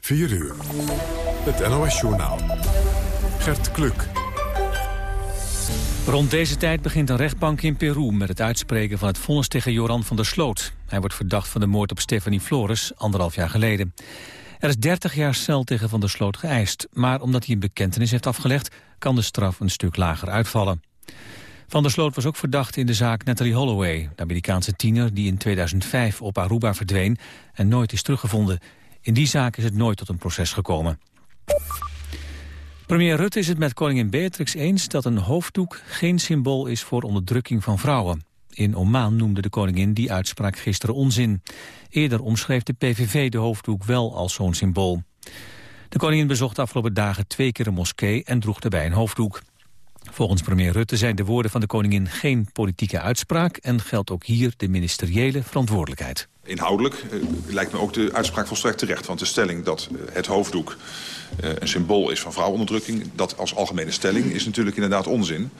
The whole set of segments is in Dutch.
4 uur. Het NOS-journaal. Gert Kluk. Rond deze tijd begint een rechtbank in Peru met het uitspreken van het vonnis tegen Joran van der Sloot. Hij wordt verdacht van de moord op Stephanie Flores, anderhalf jaar geleden. Er is 30 jaar cel tegen van der Sloot geëist, maar omdat hij een bekentenis heeft afgelegd, kan de straf een stuk lager uitvallen. Van der Sloot was ook verdacht in de zaak Natalie Holloway, de Amerikaanse tiener die in 2005 op Aruba verdween en nooit is teruggevonden. In die zaak is het nooit tot een proces gekomen. Premier Rutte is het met koningin Beatrix eens dat een hoofddoek geen symbool is voor onderdrukking van vrouwen. In Oman noemde de koningin die uitspraak gisteren onzin. Eerder omschreef de PVV de hoofddoek wel als zo'n symbool. De koningin bezocht de afgelopen dagen twee keer een moskee en droeg daarbij een hoofddoek. Volgens premier Rutte zijn de woorden van de koningin geen politieke uitspraak... en geldt ook hier de ministeriële verantwoordelijkheid. Inhoudelijk eh, lijkt me ook de uitspraak volstrekt terecht. Want de stelling dat eh, het hoofddoek eh, een symbool is van vrouwenonderdrukking... dat als algemene stelling is natuurlijk inderdaad onzin.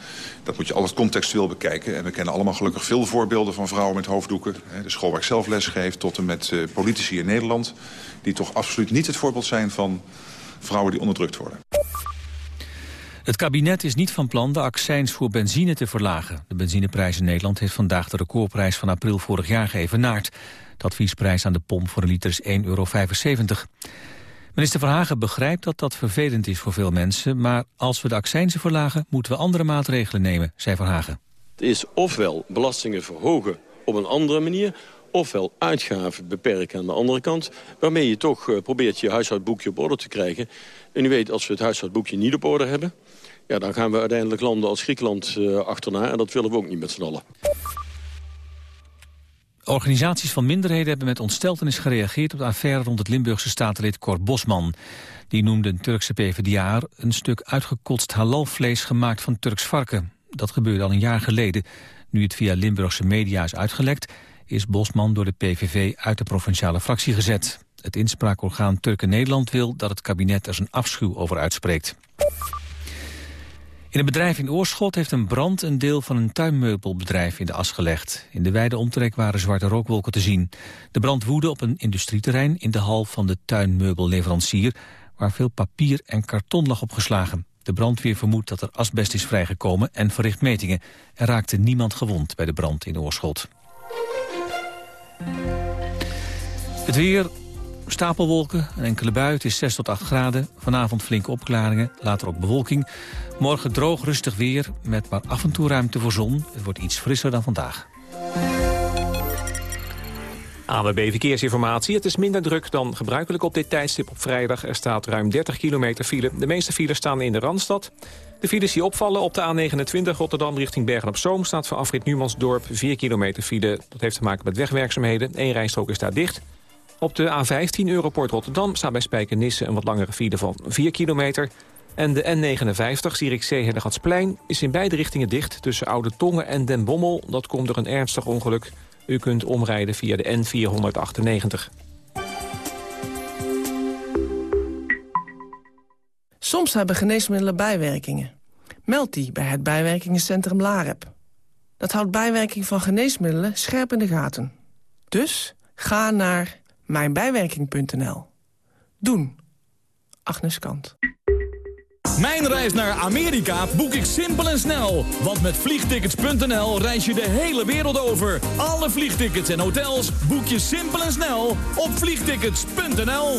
Dat moet je altijd contextueel bekijken. En we kennen allemaal gelukkig veel voorbeelden van vrouwen met hoofddoeken. De school waar ik zelf les geef tot en met politici in Nederland... die toch absoluut niet het voorbeeld zijn van vrouwen die onderdrukt worden. Het kabinet is niet van plan de accijns voor benzine te verlagen. De benzineprijs in Nederland heeft vandaag de recordprijs van april vorig jaar geëvenaard. De adviesprijs aan de pomp voor een liter is 1,75 euro. Minister Verhagen begrijpt dat dat vervelend is voor veel mensen... maar als we de accijnzen verlagen, moeten we andere maatregelen nemen, zei Verhagen. Het is ofwel belastingen verhogen op een andere manier... ofwel uitgaven beperken aan de andere kant... waarmee je toch uh, probeert je huishoudboekje op orde te krijgen. En u weet, als we het huishoudboekje niet op orde hebben... Ja, dan gaan we uiteindelijk landen als Griekenland uh, achterna... en dat willen we ook niet met z'n allen. Organisaties van minderheden hebben met ontsteltenis gereageerd op de affaire rond het Limburgse statenlid Cor Bosman. Die noemde een Turkse PvdA een stuk uitgekotst halalvlees gemaakt van Turks varken. Dat gebeurde al een jaar geleden. Nu het via Limburgse media is uitgelekt, is Bosman door de PVV uit de provinciale fractie gezet. Het inspraakorgaan Turken Nederland wil dat het kabinet er zijn afschuw over uitspreekt. In een bedrijf in Oorschot heeft een brand een deel van een tuinmeubelbedrijf in de as gelegd. In de wijde omtrek waren zwarte rookwolken te zien. De brand woedde op een industrieterrein in de hal van de tuinmeubelleverancier... waar veel papier en karton lag opgeslagen. De brandweer vermoedt dat er asbest is vrijgekomen en verricht metingen. Er raakte niemand gewond bij de brand in Oorschot. Het weer, Stapelwolken, enkele bui, het is 6 tot 8 graden. Vanavond flinke opklaringen, later ook bewolking. Morgen droog, rustig weer, met maar af en toe ruimte voor zon. Het wordt iets frisser dan vandaag. ANWB Verkeersinformatie. Het is minder druk dan gebruikelijk op dit tijdstip op vrijdag. Er staat ruim 30 kilometer file. De meeste files staan in de Randstad. De files die opvallen op de A29 Rotterdam richting Bergen-op-Zoom... staat voor afrit Numansdorp 4 kilometer file. Dat heeft te maken met wegwerkzaamheden. Eén rijstrook is daar dicht. Op de A15 Europort Rotterdam staat bij Spijkenisse een wat langere file van 4 kilometer. En de N59 Zierikzee-Herdegatsplein is in beide richtingen dicht... tussen Oude Tongen en Den Bommel. Dat komt door een ernstig ongeluk. U kunt omrijden via de N498. Soms hebben geneesmiddelen bijwerkingen. Meld die bij het bijwerkingencentrum LAREP. Dat houdt bijwerking van geneesmiddelen scherp in de gaten. Dus ga naar mijnbijwerking.nl. Doen. Agnes Kant. Mijn reis naar Amerika boek ik simpel en snel. Want met vliegtickets.nl reis je de hele wereld over. Alle vliegtickets en hotels boek je simpel en snel op vliegtickets.nl.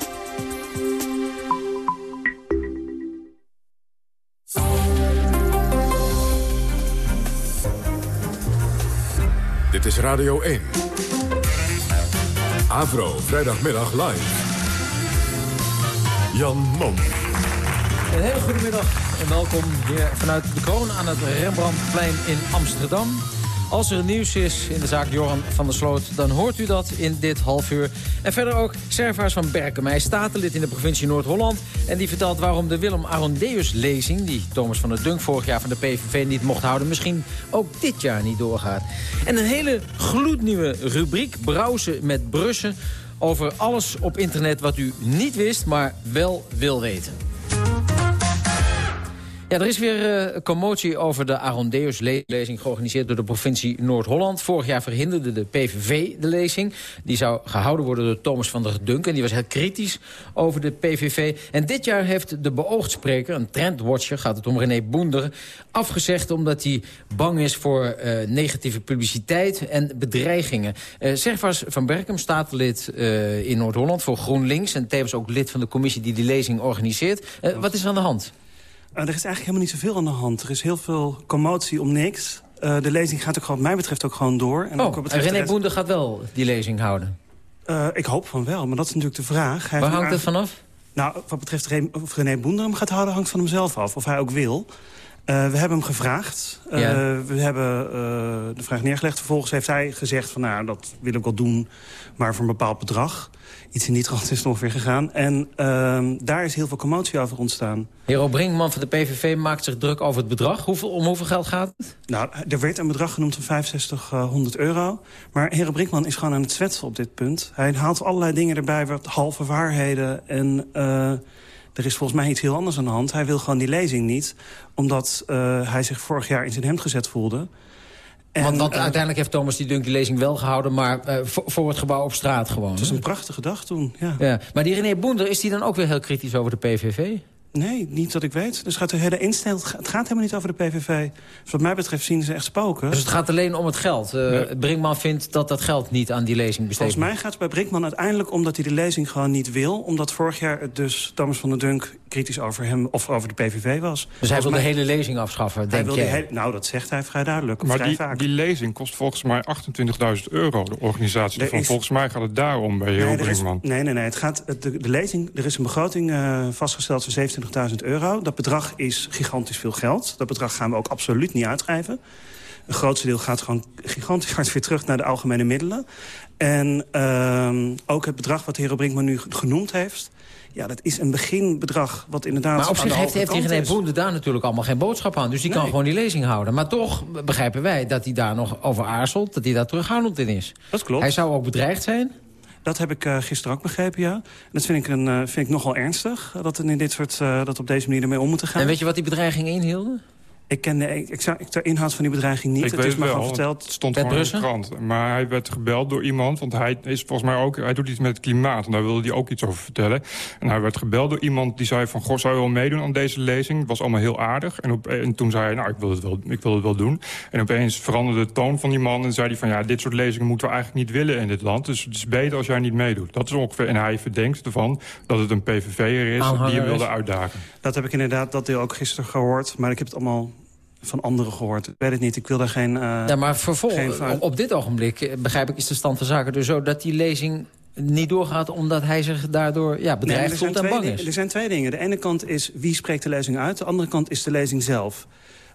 Dit is Radio 1. Avro, vrijdagmiddag live. Jan Mom. Een hele goede middag en welkom weer vanuit de kroon aan het Rembrandtplein in Amsterdam. Als er nieuws is in de zaak Joran van der Sloot, dan hoort u dat in dit half uur. En verder ook Servaas van Berkem. Hij is in de provincie Noord-Holland. En die vertelt waarom de Willem Arondeus-lezing... die Thomas van der Dunk vorig jaar van de PVV niet mocht houden... misschien ook dit jaar niet doorgaat. En een hele gloednieuwe rubriek, Browsen met Brussen... over alles op internet wat u niet wist, maar wel wil weten. Ja, er is weer uh, commotie over de Arondeus-lezing... georganiseerd door de provincie Noord-Holland. Vorig jaar verhinderde de PVV de lezing. Die zou gehouden worden door Thomas van der Dunk. Die was heel kritisch over de PVV. En dit jaar heeft de beoogdspreker, een trendwatcher... gaat het om René Boender, afgezegd... omdat hij bang is voor uh, negatieve publiciteit en bedreigingen. Uh, Servas van Berkem, statenlid in Noord-Holland voor GroenLinks... en tevens ook lid van de commissie die die lezing organiseert. wat is er aan de hand? Uh, er is eigenlijk helemaal niet zoveel aan de hand. Er is heel veel commotie om niks. Uh, de lezing gaat ook gewoon, wat mij betreft ook gewoon door. En oh, en René rest... Boende gaat wel die lezing houden? Uh, ik hoop van wel, maar dat is natuurlijk de vraag. Hij Waar hangt het vanaf? Nou, wat betreft René, of René Boender hem gaat houden, hangt van hemzelf af. Of hij ook wil. we hebben hem gevraagd. Ja. we hebben de vraag neergelegd. Vervolgens heeft hij gezegd van, nou, dat wil ik wel doen, maar voor een bepaald bedrag iets in die trant is het ongeveer gegaan. En uh, daar is heel veel commotie over ontstaan. Hero Brinkman van de PVV maakt zich druk over het bedrag. Hoeveel, om hoeveel geld gaat het? Nou, er werd een bedrag genoemd van 6500 euro. Maar Hero Brinkman is gewoon aan het zwetsen op dit punt. Hij haalt allerlei dingen erbij, wat halve waarheden. En uh, er is volgens mij iets heel anders aan de hand. Hij wil gewoon die lezing niet, omdat uh, hij zich vorig jaar in zijn hemd gezet voelde... En, want, want uh, uiteindelijk heeft Thomas die Dunk die lezing wel gehouden... maar uh, voor, voor, het gebouw op straat gewoon. Het is een prachtige dag toen, ja. ja. Maar die René Boender, is die dan ook weer heel kritisch over de PVV? Nee, niet dat ik weet. Dus gaat de hele instel, het gaat helemaal niet over de PVV. Dus wat mij betreft zien ze echt spoken. Dus het gaat alleen om het geld. Uh, nee. Brinkman vindt dat dat geld niet aan die lezing besteedt. Volgens mij gaat het bij Brinkman uiteindelijk omdat hij de lezing gewoon niet wil. Omdat vorig jaar het dus Thomas van der Dunk kritisch over hem of over de PVV was. Dus hij wil mij... de hele lezing afschaffen, denk hij wil hele, nou, dat zegt hij vrij duidelijk. Maar vrij die, vaak. die lezing kost volgens mij 28.000 euro, de organisatie ervan. Is... Volgens mij gaat het daarom bij Heel nee, Brinkman. Is, nee, nee, nee. Het gaat, de, de lezing, er is een begroting uh, vastgesteld van 27.000 euro. Dat bedrag is gigantisch veel geld. Dat bedrag gaan we ook absoluut niet uitgeven. Een grootste deel gaat gewoon gigantisch hard weer terug naar de algemene middelen. En uh, ook het bedrag wat de heer Brinkman nu genoemd heeft... Ja, dat is een beginbedrag wat inderdaad... Maar op zich heeft, heeft die René Boende daar natuurlijk allemaal geen boodschap aan. Dus die nee. kan gewoon die lezing houden. Maar toch begrijpen wij dat hij daar nog over aarzelt. Dat hij daar terughoudend in is. Dat klopt. Hij zou ook bedreigd zijn. Dat heb ik uh, gisteren ook begrepen, ja. En dat vind ik, een, uh, vind ik nogal ernstig, dat er in dit soort, dat op deze manier ermee om moeten gaan. En weet je wat die bedreigingen inhielden? Ik ken de, ik, ik, de inhoud van die bedreiging niet. Ik het weet is wel, verteld. Het stond gewoon in de krant. Maar hij werd gebeld door iemand. Want hij is volgens mij ook. Hij doet iets met het klimaat. En daar wilde hij ook iets over vertellen. En hij werd gebeld door iemand die zei van. Goh, zou je wel meedoen aan deze lezing? Het was allemaal heel aardig. En, op, en toen zei hij, nou, ik wil, het wel, ik wil het wel doen. En opeens veranderde de toon van die man. En zei hij van, ja, dit soort lezingen moeten we eigenlijk niet willen in dit land. Dus het is beter als jij niet meedoet. Dat is ongeveer. En hij verdenkt ervan dat het een PVV'er is Aanhanger die hem wilde uitdagen. Dat heb ik inderdaad dat deel ook gisteren gehoord. Maar ik heb het allemaal van anderen gehoord. Ik weet het niet, ik wil daar geen... Uh, ja, maar vervolgens, op dit ogenblik, eh, begrijp ik, is de stand van zaken dus zo... dat die lezing niet doorgaat omdat hij zich daardoor ja, bedreigd nee, voelt en bang is. Er zijn twee dingen. De ene kant is wie spreekt de lezing uit. De andere kant is de lezing zelf.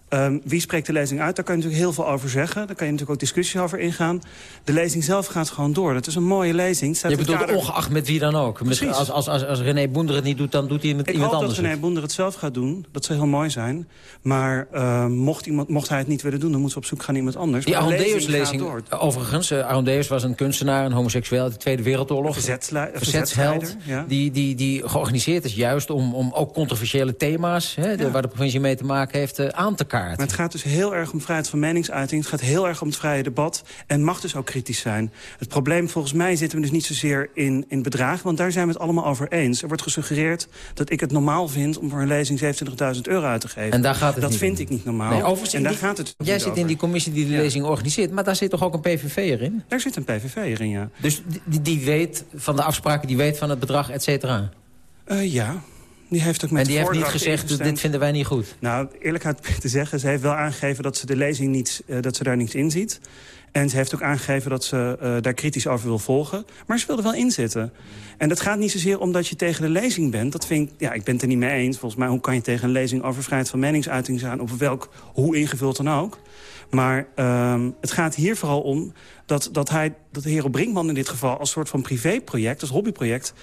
Um, wie spreekt de lezing uit? Daar kan je natuurlijk heel veel over zeggen. Daar kan je natuurlijk ook discussie over ingaan. De lezing zelf gaat gewoon door. Dat is een mooie lezing. Je bedoelt kader... ongeacht met wie dan ook? Met, als, als, als, als René Boender het niet doet, dan doet hij het met iemand anders. Ik hoop dat René Boender het zelf gaat doen. Dat zou heel mooi zijn. Maar uh, mocht, iemand, mocht hij het niet willen doen, dan moeten we op zoek gaan naar iemand anders. Die Arondeus-lezing, overigens, uh, Arondeus was een kunstenaar, een homoseksueel uit de Tweede Wereldoorlog. Verzetsle verzetsheld. Ja. Die, die, die georganiseerd is juist om, om ook controversiële thema's, hè, ja. de, waar de provincie mee te maken heeft, uh, aan te kaarten. Maar het gaat dus heel erg om vrijheid van meningsuiting. Het gaat heel erg om het vrije debat. En mag dus ook kritisch zijn. Het probleem, volgens mij, zitten we dus niet zozeer in, in bedragen. Want daar zijn we het allemaal over eens. Er wordt gesuggereerd dat ik het normaal vind... om voor een lezing 27.000 euro uit te geven. En daar gaat het dat niet vind in. ik niet normaal. Nee, en daar die, gaat het Jij zit over. in die commissie die de ja. lezing organiseert. Maar daar zit toch ook een PVV'er in? Daar zit een PVV'er in, ja. Dus die, die weet van de afspraken, die weet van het bedrag, et cetera? Uh, ja. Die heeft ook met en die heeft niet gezegd, ingestemd. dit vinden wij niet goed. Nou, eerlijkheid te zeggen, ze heeft wel aangegeven dat ze de lezing niet, eh, dat ze daar niets in ziet. En ze heeft ook aangegeven dat ze eh, daar kritisch over wil volgen. Maar ze wil er wel in zitten. En dat gaat niet zozeer omdat je tegen de lezing bent. Dat vind ik, ja, ik ben het er niet mee eens. Volgens mij, hoe kan je tegen een lezing over vrijheid van meningsuiting zijn... op welk, hoe ingevuld dan ook. Maar ehm, het gaat hier vooral om dat, dat, hij, dat de heer Brinkman in dit geval... als soort van privéproject, als hobbyproject...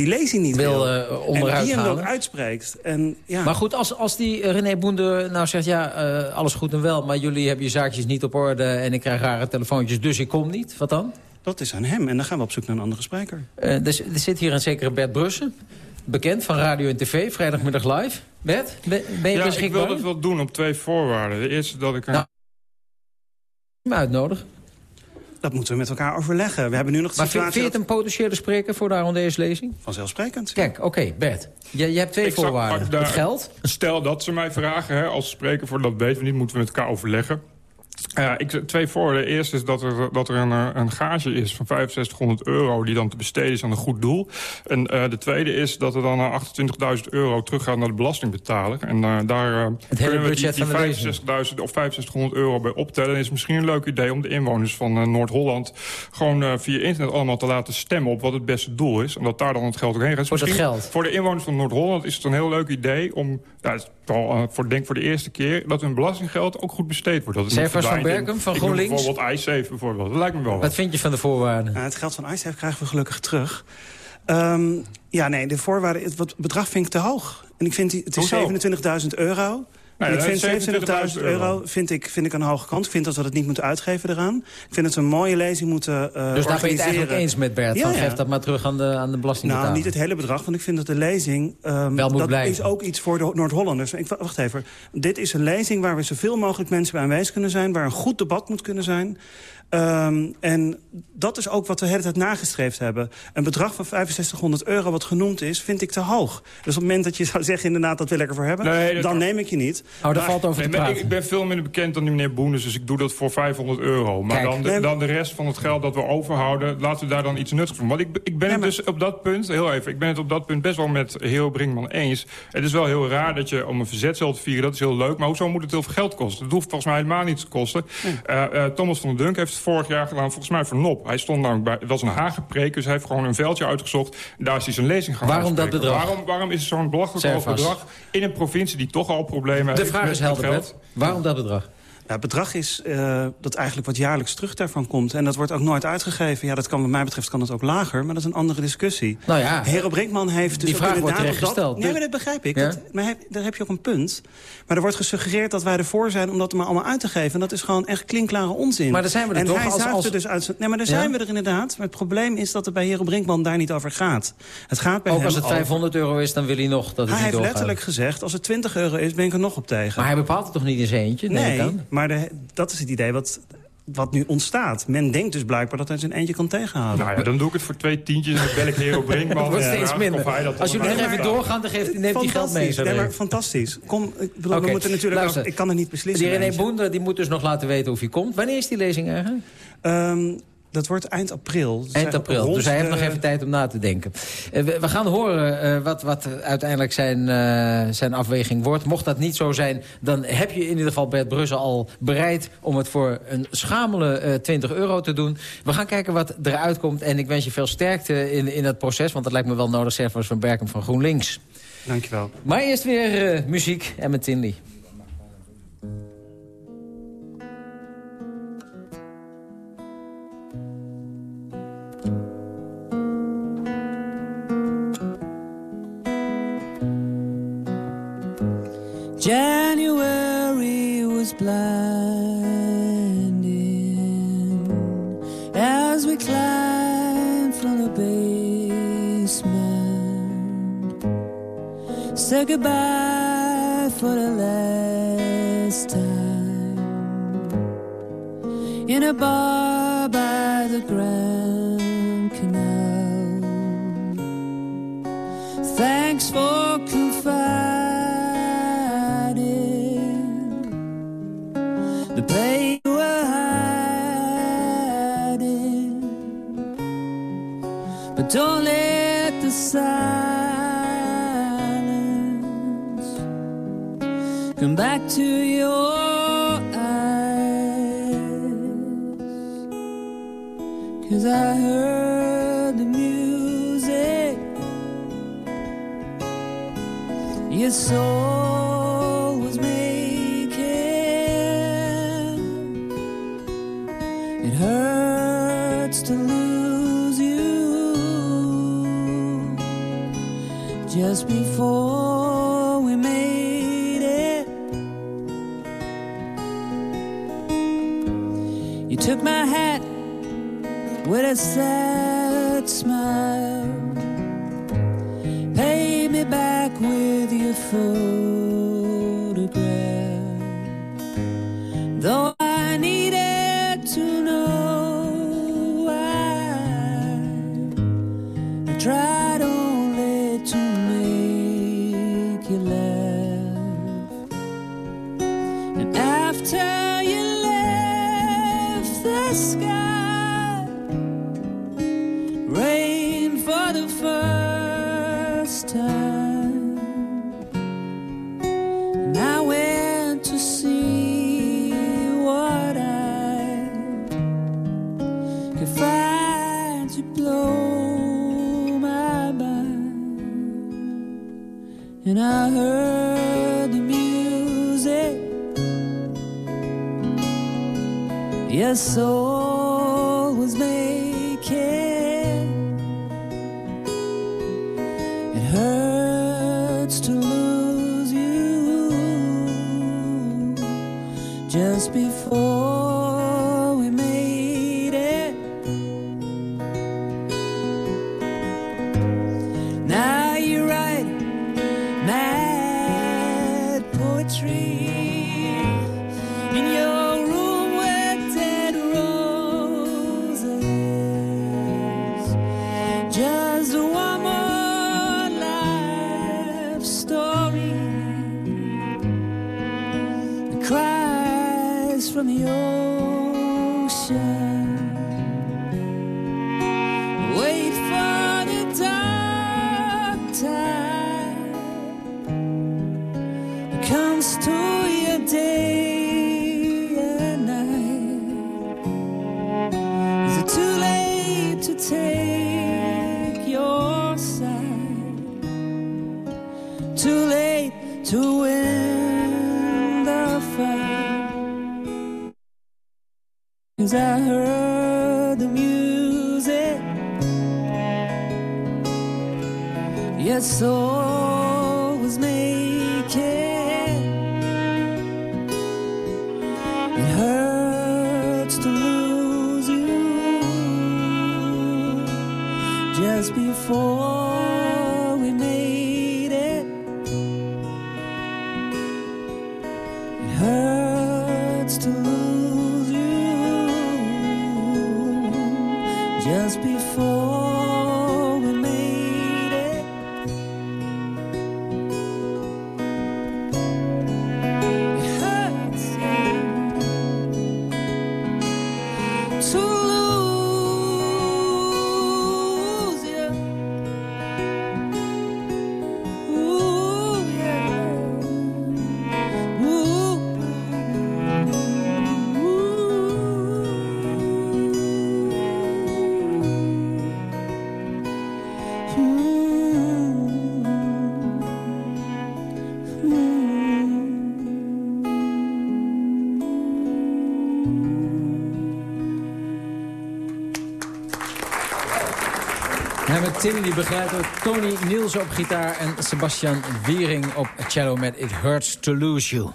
die lezing niet Wil, wil. eh, onderuit en die hem uitspreekt. En, ja. Maar goed, als, als die eh, René Boender nou zegt... ja, eh, alles goed en wel, maar jullie hebben je zaakjes niet op orde... en ik krijg rare telefoontjes, dus ik kom niet. Wat dan? Dat is aan hem. En dan gaan we op zoek naar een andere spreker. Eh, er, er zit hier een zekere Bert Brussen. Bekend van radio en tv, vrijdagmiddag live. Bert, ben, ben je Ja, ik wil het wel doen op twee voorwaarden. De eerste dat ik... Een... Nou, uitnodigen. Dat moeten we met elkaar overleggen. We hebben nu nog de Maar vind, situatie... vind je het een potentiële spreker voor de Aaron lezing? Vanzelfsprekend. Kijk, oké, Bert. Je, je hebt twee Ik zag- voorwaarden. Het geld. Stel dat ze mij vragen, hè, als spreker voor dat weten we niet, moeten we met elkaar overleggen. Ja, ik, twee voordelen. Eerst is dat er, dat er een, eh, een gage is van 6500 euro... die dan te besteden is aan een goed doel. En eh, de tweede is dat er dan uh, 28.000 euro teruggaat naar de belastingbetaler. En eh, daar Het hele kunnen we die, die 65.000 of 6500 euro bij optellen. En is misschien een leuk idee om de inwoners van Noord-Holland... gewoon via internet allemaal te laten stemmen op wat het beste doel is. En dat daar dan het geld ook heen gaat. Voor dat geld? Voor de inwoners van Noord-Holland is het een heel leuk idee... om, ja, het is voor, denk voor de eerste keer... dat hun belastinggeld ook goed besteed wordt. Dat het van Berkum van GroenLinks? Bijvoorbeeld iSafe bijvoorbeeld. Dat lijkt me wel wat. Wat vind je van de voorwaarden? Het geld van ICEF krijgen we gelukkig terug. Ehm, ja, nee, de voorwaarden, het wat- bedrag vind ik te hoog. En ik vind het is Hoezo? 27.000 euro. Nee, en ik vind 27.000 27.000 euro vind ik, vind ik aan de hoge kant. Ik vind dat we dat niet moeten uitgeven eraan. Ik vind dat we een mooie lezing moeten uh, dus daar ben je het eigenlijk eens met Bert? Ja, van, ja. Geef dat maar terug aan de, aan de belastingbetaler. Nou, niet het hele bedrag, want ik vind dat de lezing... ehm, Wel moet dat blijven. is ook iets voor de Noord-Hollanders. Ik- Wacht even. Dit is een lezing waar we zoveel mogelijk mensen bij aanwezig kunnen zijn... waar een goed debat moet kunnen zijn. Ehm, en dat is ook wat we de hele tijd nagestreefd hebben. Een bedrag van 6500 euro wat genoemd is, vind ik te hoog. Dus op het moment dat je zou zeggen, inderdaad, dat wil ik ervoor hebben... Nee, dan kan. neem ik je niet. Oh, daar Maar- valt over te Nee, praten. ik, ik ben veel minder bekend dan die meneer Boenens, dus ik doe dat voor 500 euro. Maar Kijk. dan, de, dan de rest van het geld dat we overhouden, laten we daar dan iets nuttigs van. Want ik, ik ben Ja, het maar- dus op dat punt, heel even, ik ben het op dat punt best wel met Heel Brinkman eens. Het is wel heel raar dat je om een verzetcel te vieren, dat is heel leuk. Maar hoezo moet het heel veel geld kosten? Dat hoeft volgens mij helemaal niet te kosten. Eh, eh, Thomas van den Dunk heeft het vorig jaar gedaan, volgens mij voor NOP. Hij stond namelijk bij, het was een Hagenpreek, dus hij heeft gewoon een veldje uitgezocht. Daar is hij zijn lezing gaan Waarom dat bedrag? Waarom, waarom is het zo'n belachelijk hoog bedrag in een provincie die toch al problemen De heeft vraag met- is helder. Waarom dat bedrag? Nou, het bedrag is eh, dat eigenlijk wat jaarlijks terug daarvan komt. En dat wordt ook nooit uitgegeven. Ja, dat kan wat mij betreft kan het ook lager, maar dat is een andere discussie. Nou ja, Hero Brinkman heeft dus die vraag wordt dat... gesteld. Nee, maar dat begrijp ik. Ja? Dat, maar heb- daar heb je ook een punt. Maar er wordt gesuggereerd dat wij ervoor zijn om dat maar allemaal uit te geven. En dat is gewoon echt klinkklare onzin. Maar daar zijn we er en toch, hij als- als- er dus uit. Nee, maar daar Ja? zijn we er inderdaad. Maar het probleem is dat het bij Hero Brinkman daar niet over gaat. Het gaat bij ook hem als het over- 500 euro is, dan wil hij nog dat het Hij niet heeft doorgaat. letterlijk gezegd, als het 20 euro is, ben ik er nog op tegen. Maar hij bepaalt het toch niet in zijn eentje? Nee, aan? Maar de, dat is het idee wat, wat nu ontstaat. Men denkt dus blijkbaar dat hij zijn eentje kan tegenhouden. Nou ja, dan doe ik het voor twee tientjes en dan bel ik Hero Brinkman. Het wordt en steeds minder. dat Als jullie nog even doorgaan, dan geeft, neemt hij geld mee. Fantastisch. zo Nee, maar fantastisch. Kom, ik, bedoel, we moeten natuurlijk luister. ook- ik kan het niet beslissen. Die René. Boender die moet dus nog laten weten of hij komt. Wanneer is die lezing eigenlijk? Ehm, dat wordt eind april. Dat Eind april, dus hij heeft nog even tijd om na te denken. Eh, we, we gaan horen eh, wat, wat uiteindelijk zijn, eh, zijn afweging wordt. Mocht dat niet zo zijn, dan heb je in ieder geval Bert Brussel al bereid... om het voor een schamele eh 20 euro te doen. We gaan kijken wat eruit komt. En ik wens je veel sterkte in, in dat proces... want dat lijkt me wel nodig, Servus van Berkem van GroenLinks. Dankjewel. Maar eerst weer muziek en met Tinley. January was blinding as we climbed from the basement. Said goodbye for the last time in a bar by the Grand Canal. Thanks for confiding Don't let the silence come back to your eyes. Cause I heard the music. Your oh. soul. Just before we made it. You took my hat with a sad And I heard the music. Your soul Timmy die ook Tony Niels op gitaar en Sebastian Wiering op cello met It Hurts to Lose You.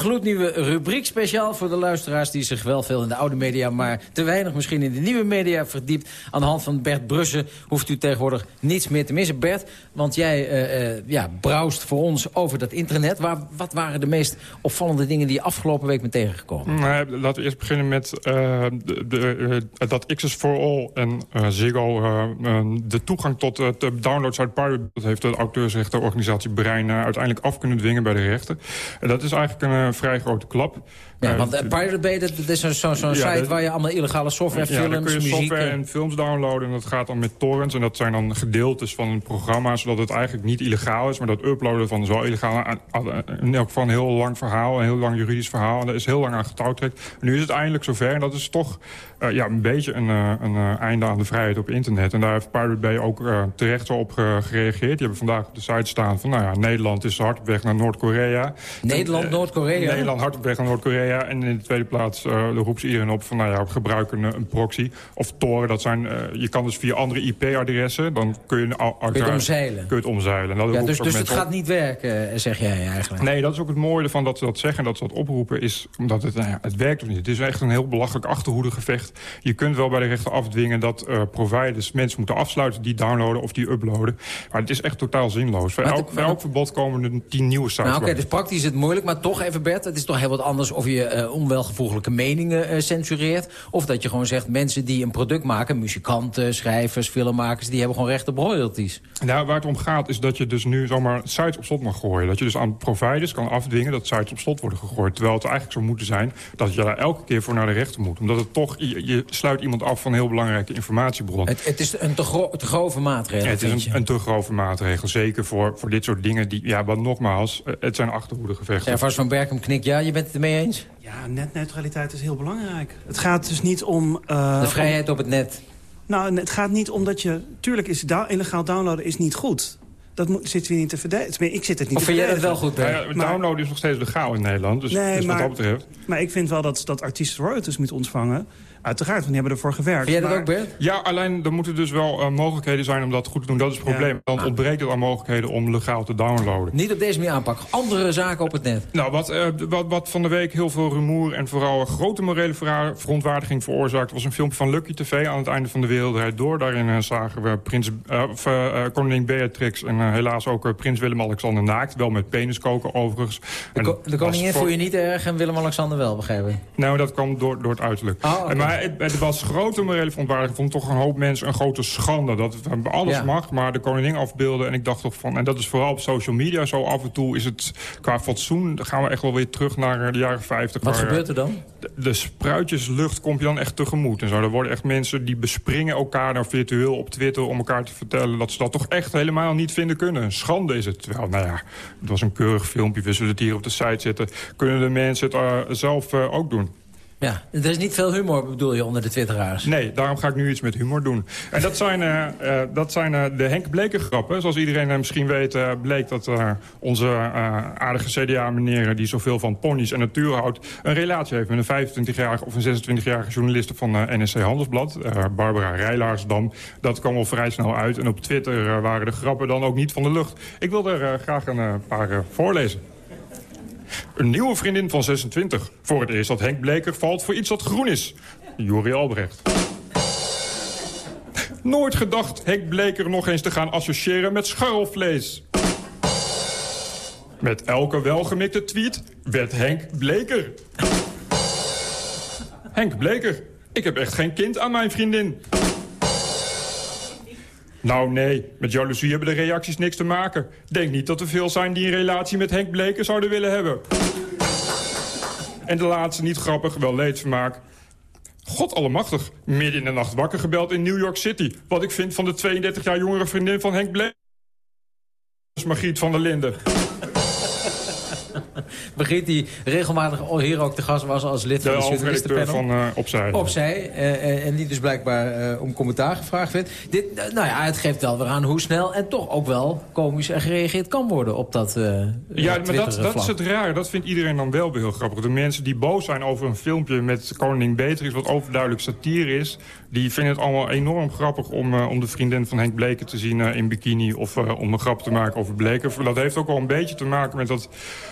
Gloednieuwe rubriek speciaal voor de luisteraars... die zich wel veel in de oude media, maar te weinig misschien in de nieuwe media verdiept. Aan de hand van Bert Brussen hoeft u tegenwoordig niets meer te missen. Bert, want jij eh, ja, browst voor ons over dat internet. Waar, wat waren de meest opvallende dingen die je afgelopen week bent tegengekomen? Nou, laten we eerst beginnen met eh, de, de, dat Access for All en Ziggo... de toegang tot de downloads uit Pirate... dat heeft de auteursrechtenorganisatie Brein uiteindelijk af kunnen dwingen bij de rechter. En dat is eigenlijk een eh, vrij grote klap. Ja, Eh, want uh, Pirate Bay, dat, dat is zo'n zo, zo Ja, site dat- waar je allemaal illegale software, Ja, films, kun je muziek... software eh, en films downloaden. En dat gaat dan met torrents. En dat zijn dan gedeeltes van een programma. Zodat het eigenlijk niet illegaal is. Maar dat uploaden van wel illegaal. aan- In elk geval een heel lang verhaal. Een heel lang juridisch verhaal. En daar is heel lang aan getouwtrekt. Nu is het eindelijk zover. En dat is toch eh, ja, een beetje een, eh, een eh, einde aan de vrijheid op internet. En daar heeft Pirate Bay ook eh, terecht zo op ge- gereageerd. Die hebben vandaag op de site staan van... Nou ja, Nederland is hard op weg naar Noord-Korea. Nederland, eh, Noord-Korea? Nederland hard op weg naar Noord-Korea. En in de tweede plaats uh, roept ze iedereen op van... nou ja, gebruik een, een proxy. Of Tor, dat zijn... eh, je kan dus via andere IP-adressen... dan kun je, al- Kun je het omzeilen? Kun je het omzeilen. Dat ja, dus dus het gaat niet werken, eh, zeg jij eigenlijk. Nee, dat is ook het mooie ervan dat ze dat zeggen en dat ze dat oproepen... is omdat het, nou ja, het werkt of niet. Het is echt een heel belachelijk achterhoedegevecht. Je kunt wel bij de rechter afdwingen dat eh, providers mensen moeten afsluiten... die downloaden of die uploaden. Maar het is echt totaal zinloos. Bij elk, verbod komen er tien nieuwe sites Nou, oké, dus praktisch is het moeilijk, maar toch even Bert... het is toch heel wat anders of je eh, onwelgevoeglijke meningen eh, censureert... of dat je gewoon zegt, mensen die een product maken... muzikanten, schrijvers, filmmakers... die hebben gewoon recht op royalties. Nou, waar het om gaat is dat je dus nu zomaar sites op slot mag gooien. Dat je dus aan providers kan afdwingen dat sites op slot worden gegooid. Terwijl het eigenlijk zo moeten zijn dat je daar elke keer voor naar de rechter moet. Omdat het toch, je, je sluit iemand af van heel belangrijke informatiebron. Het, het is een te, gro- te grove maatregel, het is je? een, een te grove maatregel. Zeker voor, voor dit soort dingen. Die, ja, maar nogmaals, eh, het zijn achterhoedegevechten. Ja, Vast van Berkem knikt ja, je bent het ermee eens? Ja, netneutraliteit is heel belangrijk. Het gaat dus niet om... eh, De vrijheid op het net. Nou, het gaat niet om dat je... Tuurlijk is da- illegaal downloaden is niet goed. Dat moet, zit weer niet te verdedigen. Ik zit het niet Of te vind jij dat wel goed, Ja, ja, downloaden is nog steeds legaal in Nederland. Dus, Nee, dus wat maar- dat betreft... Maar ik vind wel dat, dat artiesten royalties moeten ontvangen. Uiteraard, want die hebben ervoor gewerkt. maar- Bert? Ja, alleen er moeten dus wel eh, mogelijkheden zijn om dat goed te doen. Dat is het probleem. Dan ontbreekt het aan mogelijkheden om legaal te downloaden. Niet op deze manier aanpakken. Andere zaken op het net. Nou, wat, eh, wat, wat van de week heel veel rumoer en vooral een grote morele verontwaardiging veroorzaakt... was een filmpje van Lucky TV aan het einde van de wereld door. Daarin eh, zagen we prins, of, koningin Beatrix en helaas ook prins Willem-Alexander naakt. Wel met peniskoken overigens. De, En ko- dat de koningin voor- voel je niet erg en Willem-Alexander wel, begrijp ik. Nou, dat kwam door, door het uiterlijk. Oh. Maar het, het was grote morele verontwaardiging. vond toch een hoop mensen een grote schande. Dat het alles Ja. mag, maar de koningin afbeelden. En ik dacht toch van... En dat is vooral op social media zo af en toe. Is het qua fatsoen... Dan gaan we echt wel weer terug naar eh, de jaren 50. Wat waar, gebeurt er dan? De, de spruitjeslucht komt je dan echt tegemoet. En zo. Er worden echt mensen die bespringen elkaar dan virtueel op Twitter... om elkaar te vertellen dat ze dat toch echt helemaal niet vinden kunnen. Een schande is het. Terwijl, nou ja, het was een keurig filmpje. We zullen het hier op de site zetten. Kunnen de mensen het eh, zelf eh, ook doen? Ja, er is niet veel humor, bedoel je, onder de twitteraars. Nee, daarom ga ik nu iets met humor doen. En dat zijn, eh, eh, dat zijn eh, de Henk Bleker grappen. Zoals iedereen misschien weet, bleek dat onze aardige CDA-meneer... die zoveel van ponies en natuur houdt... een relatie heeft met een 25-jarige of een 26-jarige journaliste van NSC Handelsblad. Barbara Rijlaarsdam. Dat kwam al vrij snel uit. En op Twitter waren de grappen dan ook niet van de lucht. Ik wil er graag een paar voorlezen. Een nieuwe vriendin van 26. Voor het eerst dat Henk Bleker valt voor iets dat groen is. Juri Albrecht. Nooit gedacht Henk Bleker nog eens te gaan associëren met scharrelvlees. Met elke welgemikte tweet werd Henk Bleker. Henk Bleker, ik heb echt geen kind aan mijn vriendin. Nou nee, met jaloezie hebben de reacties niks te maken. Denk niet dat er veel zijn die een relatie met Henk Bleker zouden willen hebben. En de laatste niet grappig, wel leedvermaak. God allemachtig, midden in de nacht wakker gebeld in New York City. Wat ik vind van de 32 jaar jongere vriendin van Henk is Margriet van der Linden. Margriet, die regelmatig hier ook te gast was als lid van De de journalistenpanel. van eh, Opzij. Opzij, eh, eh, en die dus blijkbaar om commentaar gevraagd werd. Dit, nou ja, het geeft wel weer aan hoe snel en toch ook wel komisch en gereageerd kan worden op dat Ja, maar dat, dat is het raar. Dat vindt iedereen dan wel heel grappig. De mensen die boos zijn over een filmpje met koningin Beatrix... wat overduidelijk satire is... die vinden het allemaal enorm grappig... om, om de vriendin van Henk Bleker te zien in bikini... of om een grap te maken over Bleker. Dat heeft ook wel een beetje te maken met dat...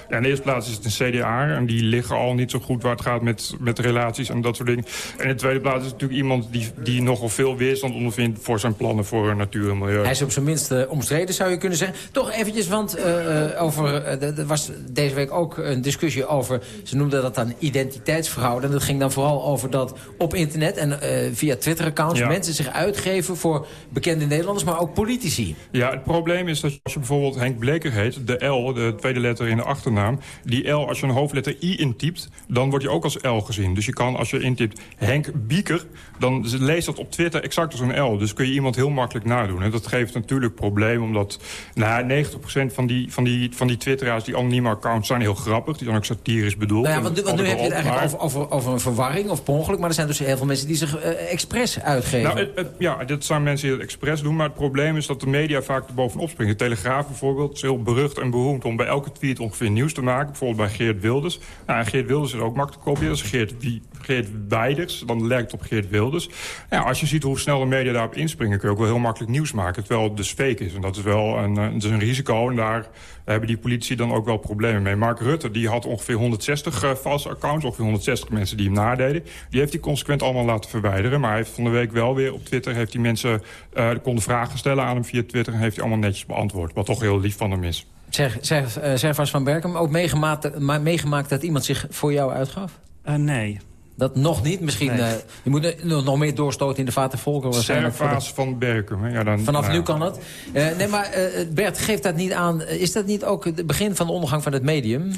Ja, in de eerste plaats is het een CDA... en die liggen al niet zo goed waar het gaat met, met relaties en dat soort dingen. En in de tweede plaats is het natuurlijk iemand... die, die nogal veel weerstand ondervindt voor zijn plannen voor natuur en milieu. Hij is op zijn minst eh, omstreden, zou je kunnen zeggen. Toch eventjes, want eh, eh, over, er was deze week ook een discussie over... ze noemden dat dan identiteitsfraude. En dat ging dan vooral over dat op internet en via Twitter-accounts... Ja. mensen zich uitgeven voor bekende Nederlanders, maar ook politici. Ja, het probleem is dat als je bijvoorbeeld Henk Bleker heet... de L, de tweede letter in de achternaam... die L, als je een hoofdletter I intypt... dan wordt je ook als L gezien. Dus je kan, als je intypt Henk Bieker... dan leest dat op Twitter exact als een L. Dus kun je iemand heel makkelijk nadoen. En dat geeft natuurlijk problemen, omdat nou, 90% van die, van, die, van die twitteraars... die anonieme accounts zijn heel grappig. Die zijn ook satirisch bedoeld. Nou ja, want, nu dat heb je het eigenlijk over, over, over een verwarring of per ongeluk... maar er zijn dus heel veel mensen die zich eh, expres uitgeven. Nou, het- het- ja, dit zijn mensen die het expres doen. Maar het probleem is dat de media vaak er bovenop springen. De Telegraaf bijvoorbeeld is heel berucht en beroemd... om bij elke tweet ongeveer nieuws te maken. Bijvoorbeeld bij Geert Wilders. Nou, Geert Wilders is ook makkelijk te kopiëren. Is Geert, Wie- Geert. Dan lijkt het op Geert Wilders. Ja, als je ziet hoe snel de media daarop inspringen... kun je ook wel heel makkelijk nieuws maken. Terwijl het dus fake is. En dat is wel een, eh, dat is een risico. En daar hebben die politici dan ook wel problemen mee. Mark Rutte die had ongeveer 160 eh, valse accounts. Ongeveer 160 mensen die hem nadeden. Die heeft hij consequent allemaal laten verwijderen. Maar hij heeft van de week wel weer op Twitter... heeft die mensen eh, konden vragen stellen aan hem via Twitter... en heeft hij allemaal netjes beantwoord. Wat toch heel lief van hem is. Zeg, zeg, eh, Servas van Berkem, ook meegemaakt, ma- meegemaakt dat iemand zich voor jou uitgaf? nee. Dat nog niet? Misschien, Nee. eh, je moet eh, nog nog meer doorstoten in de vaten volken Servaas van Berkum. Ja, dan, Vanaf nou nu kan dat. Eh, nee, maar eh, Bert, geeft dat niet aan... eh, Is dat niet ook het begin van de ondergang van het medium?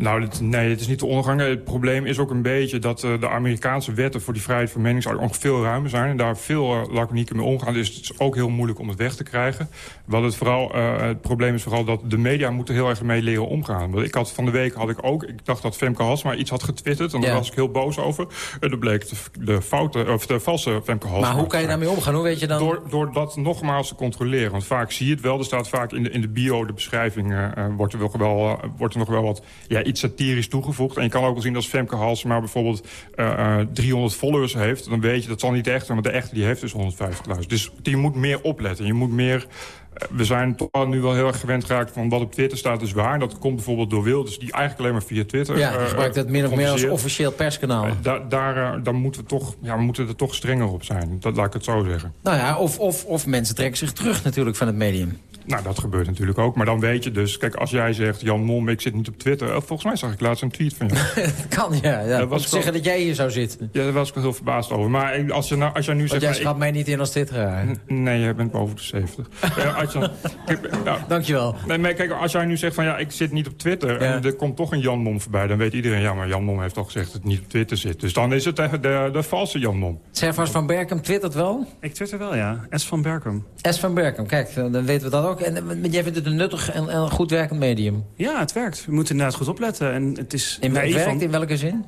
Nou, dit- nee, het is niet de ondergang. Het probleem is ook een beetje dat eh, de Amerikaanse wetten... voor die vrijheid van meningsuiting veel ruimer zijn... en daar veel uh, laconieker mee omgaan. Dus het is ook heel moeilijk om het weg te krijgen. Wat het, vooral, eh, het probleem is vooral dat de media moeten heel erg mee leren omgaan. Want ik had van de week had ik ook... Ik dacht dat Femke Halsma iets had getwitterd. En daar Ja. was ik heel boos over. En dan bleek de, de, foute, of de valse Femke Halsma. Maar hoe kan je daarmee omgaan? Hoe weet je dan... Door, door dat nogmaals te controleren. Want vaak zie je het wel. Er staat vaak in de, in de bio, de beschrijving... eh, eh, wordt, er nog wel, eh, wordt er nog wel wat ja, iets satirisch toegevoegd. En je kan ook wel zien als Femke Halsema bijvoorbeeld eh, eh, 300 followers heeft. Dan weet je, dat zal niet de echte, maar de echte die heeft dus 150.000. Dus je moet meer opletten. Je moet meer... eh, We zijn toch nu wel heel erg gewend geraakt van wat op Twitter staat is waar. Dat komt bijvoorbeeld door Wilders, die eigenlijk alleen maar via Twitter... Ja, eh, gebruikt dat min of meer als officieel perskanaal. Da- daar, eh, daar moeten we toch, ja, we moeten er toch strenger op zijn. Dat laat ik het zo zeggen. Nou ja, of, of, of mensen trekken zich terug natuurlijk van het medium. Nou, dat gebeurt natuurlijk ook. Maar dan weet je dus... Kijk, als jij zegt, Jan Mom, ik zit niet op Twitter... eh, volgens mij zag ik laatst een tweet van jou. Dat kan, ja. ja. Dat Om te zeggen dat jij hier zou zitten. ja, daar was ik wel heel verbaasd over. Maar als, je nou, als jij nu Want zegt... jij nou, schat mij niet in als twitteraar. ik- Nee, jij bent boven de 70. Ja, als je, kijk, ja, Dankjewel. nee, maar kijk, als jij nu zegt van ja, ik zit niet op Twitter... Ja. en er komt toch een Jan Mom voorbij... dan weet iedereen, ja, maar Jan Mom heeft toch gezegd dat het niet op Twitter zit. Dus dan is het de, de, de valse Jan Mom. Servas van Berkem twittert wel? Ik twitter wel, ja. S van Berkum. S van Berkem, kijk, dan weten we dat ook. En eh, jij vindt het een nuttig en, en een goed werkend medium. Ja, het werkt. We moeten inderdaad goed opletten. En het is In, naïef werkt, van- in welke zin?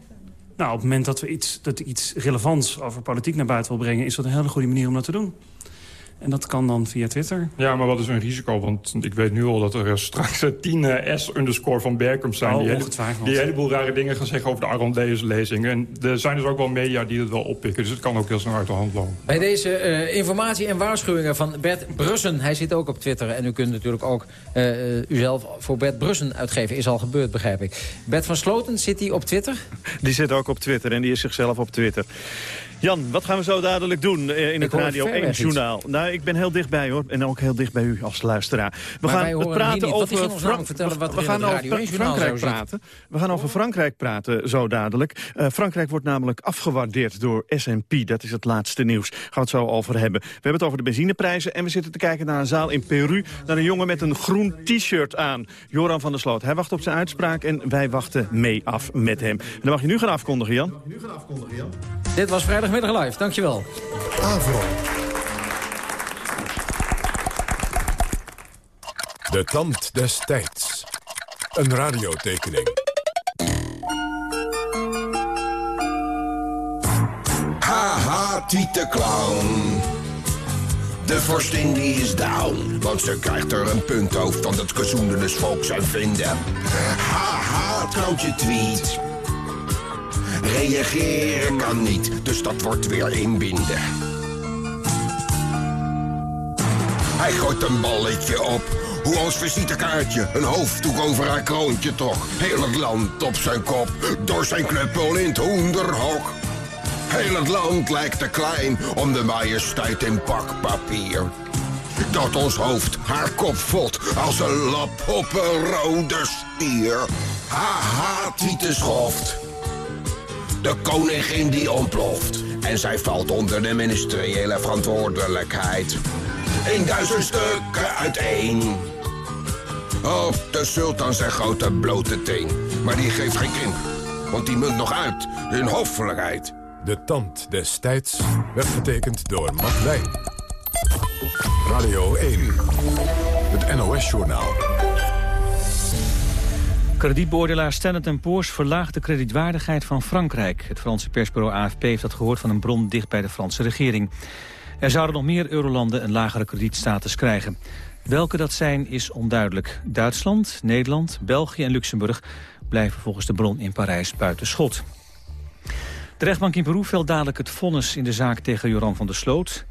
Nou, op het moment dat we iets, dat iets relevants over politiek naar buiten wil brengen... is dat een hele goede manier om dat te doen. En dat kan dan via Twitter. Ja, maar wat is een risico? Want ik weet nu al dat er eh, straks eh, 10 eh, S-underscore van Berkum zijn... Oh, die, hele- ongetwijfeld. die een heleboel rare dingen gaan zeggen over de Arondeus-lezing. En er zijn dus ook wel media die het wel oppikken. Dus het kan ook heel snel uit de hand lopen. Bij deze eh, informatie en waarschuwingen van Bert Brussen. Hij zit ook op Twitter en u kunt natuurlijk ook eh, eh, uzelf voor Bert Brussen uitgeven. Is al gebeurd, begrijp ik. Bert van Sloten, zit hij op Twitter? Die zit ook op Twitter en die is zichzelf op Twitter. Jan, wat gaan we zo dadelijk doen eh, in het Radio ver 1 weg iets. journaal? Nou, ik ben heel dichtbij hoor. En ook heel dicht bij u als luisteraar. We Maar wij gaan praten over namelijk vertellen wat we in gaan het over Radio 1 journaal Frankrijk praten. We gaan over Frankrijk praten zo dadelijk. Eh, Frankrijk wordt namelijk afgewaardeerd door S&P. Dat is het laatste nieuws. Gaan we het zo over hebben. We hebben het over de benzineprijzen en we zitten te kijken naar een zaal in Peru. Naar een jongen met een groen t-shirt aan. Joran van der Sloot. Hij wacht op zijn uitspraak en wij wachten mee af met hem. En dan mag je nu gaan afkondigen, Jan. Dit was Vrijdagmiddag Live, dankjewel. Avro. De tand des tijds. Een radiotekening. Haha, Tiete Clown. De vorstin die is down, want ze krijgt er een punthoofd van dat gezoendenis volk zijn vinden. Haha, trouwtje tweet. Reageren kan niet, dus dat wordt weer inbinden. Hij gooit een balletje op, hoe als visitekaartje. Een hoofddoek over haar kroontje toch. Heel het land op zijn kop, door zijn knuppel in het hoenderhok. Heel het land lijkt te klein om de majesteit in pakpapier. Dat ons hoofd haar kop valt als een lap op een rode stier. Haha, Tiete schoft. De koningin die ontploft. En zij valt onder de ministeriële verantwoordelijkheid. In duizend stukken uiteen. Of de sultan zijn grote blote teen. Maar die geeft geen krimp. Want die munt nog uit in hoffelijkheid. De tand des tijds werd getekend door Matt Wijn. Radio 1. Het NOS-journaal. Kredietbeoordelaar Standard Poor's verlaagt de kredietwaardigheid van Frankrijk. Het Franse persbureau AFP heeft dat gehoord van een bron dicht bij de Franse regering. Er zouden nog meer eurolanden een lagere kredietstatus krijgen. Welke dat zijn is onduidelijk. Duitsland, Nederland, België en Luxemburg blijven volgens de bron in Parijs buiten schot. De rechtbank in Peru velt dadelijk het vonnis in de zaak tegen Joran van der Sloot.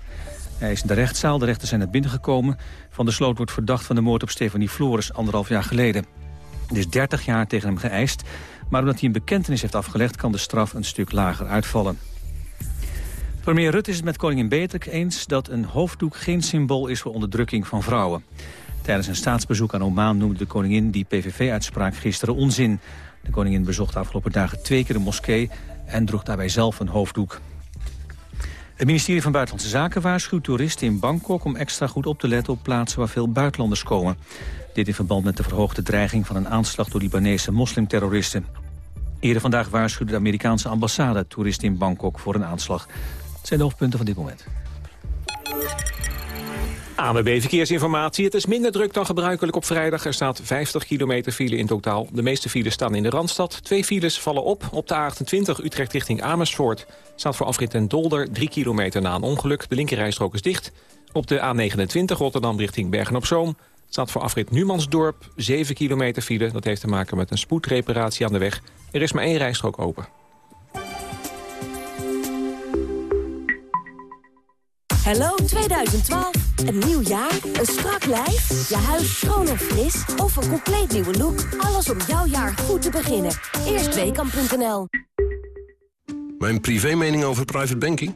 Hij is in de rechtszaal, de rechters zijn naar binnen gekomen. Van der Sloot wordt verdacht van de moord op Stefanie Flores anderhalf jaar geleden. Is 30 jaar tegen hem geëist, maar omdat hij een bekentenis heeft afgelegd... kan de straf een stuk lager uitvallen. Premier Rutte is het met koningin Beatrix eens dat een hoofddoek geen symbool is voor onderdrukking van vrouwen. Tijdens een staatsbezoek aan Oman noemde de koningin die PVV-uitspraak gisteren onzin. De koningin bezocht de afgelopen dagen twee keer de moskee en droeg daarbij zelf een hoofddoek. Het ministerie van Buitenlandse Zaken waarschuwt toeristen in Bangkok... om extra goed op te letten op plaatsen waar veel buitenlanders komen. Dit in verband met de verhoogde dreiging van een aanslag door Libanese moslimterroristen. Eerder vandaag waarschuwde de Amerikaanse ambassade toeristen in Bangkok voor een aanslag. Het zijn de hoofdpunten van dit moment. ANWB Verkeersinformatie. Het is minder druk dan gebruikelijk op vrijdag. Er staat 50 kilometer file in totaal. De meeste files staan in de Randstad. Twee files vallen op. Op de A28 Utrecht richting Amersfoort staat voor afrit en Dolder 3 kilometer na een ongeluk. De linkerrijstrook is dicht. Op de A29 Rotterdam richting Bergen-op-Zoom staat voor afrit Numansdorp 7 kilometer file. Dat heeft te maken met een spoedreparatie aan de weg. Er is maar één rijstrook open. Hallo 2012. Een nieuw jaar, een strak lijf, je huis schoon en fris... of een compleet nieuwe look. Alles om jouw jaar goed te beginnen. Eerstweekam.nl Mijn privé-mening over private banking?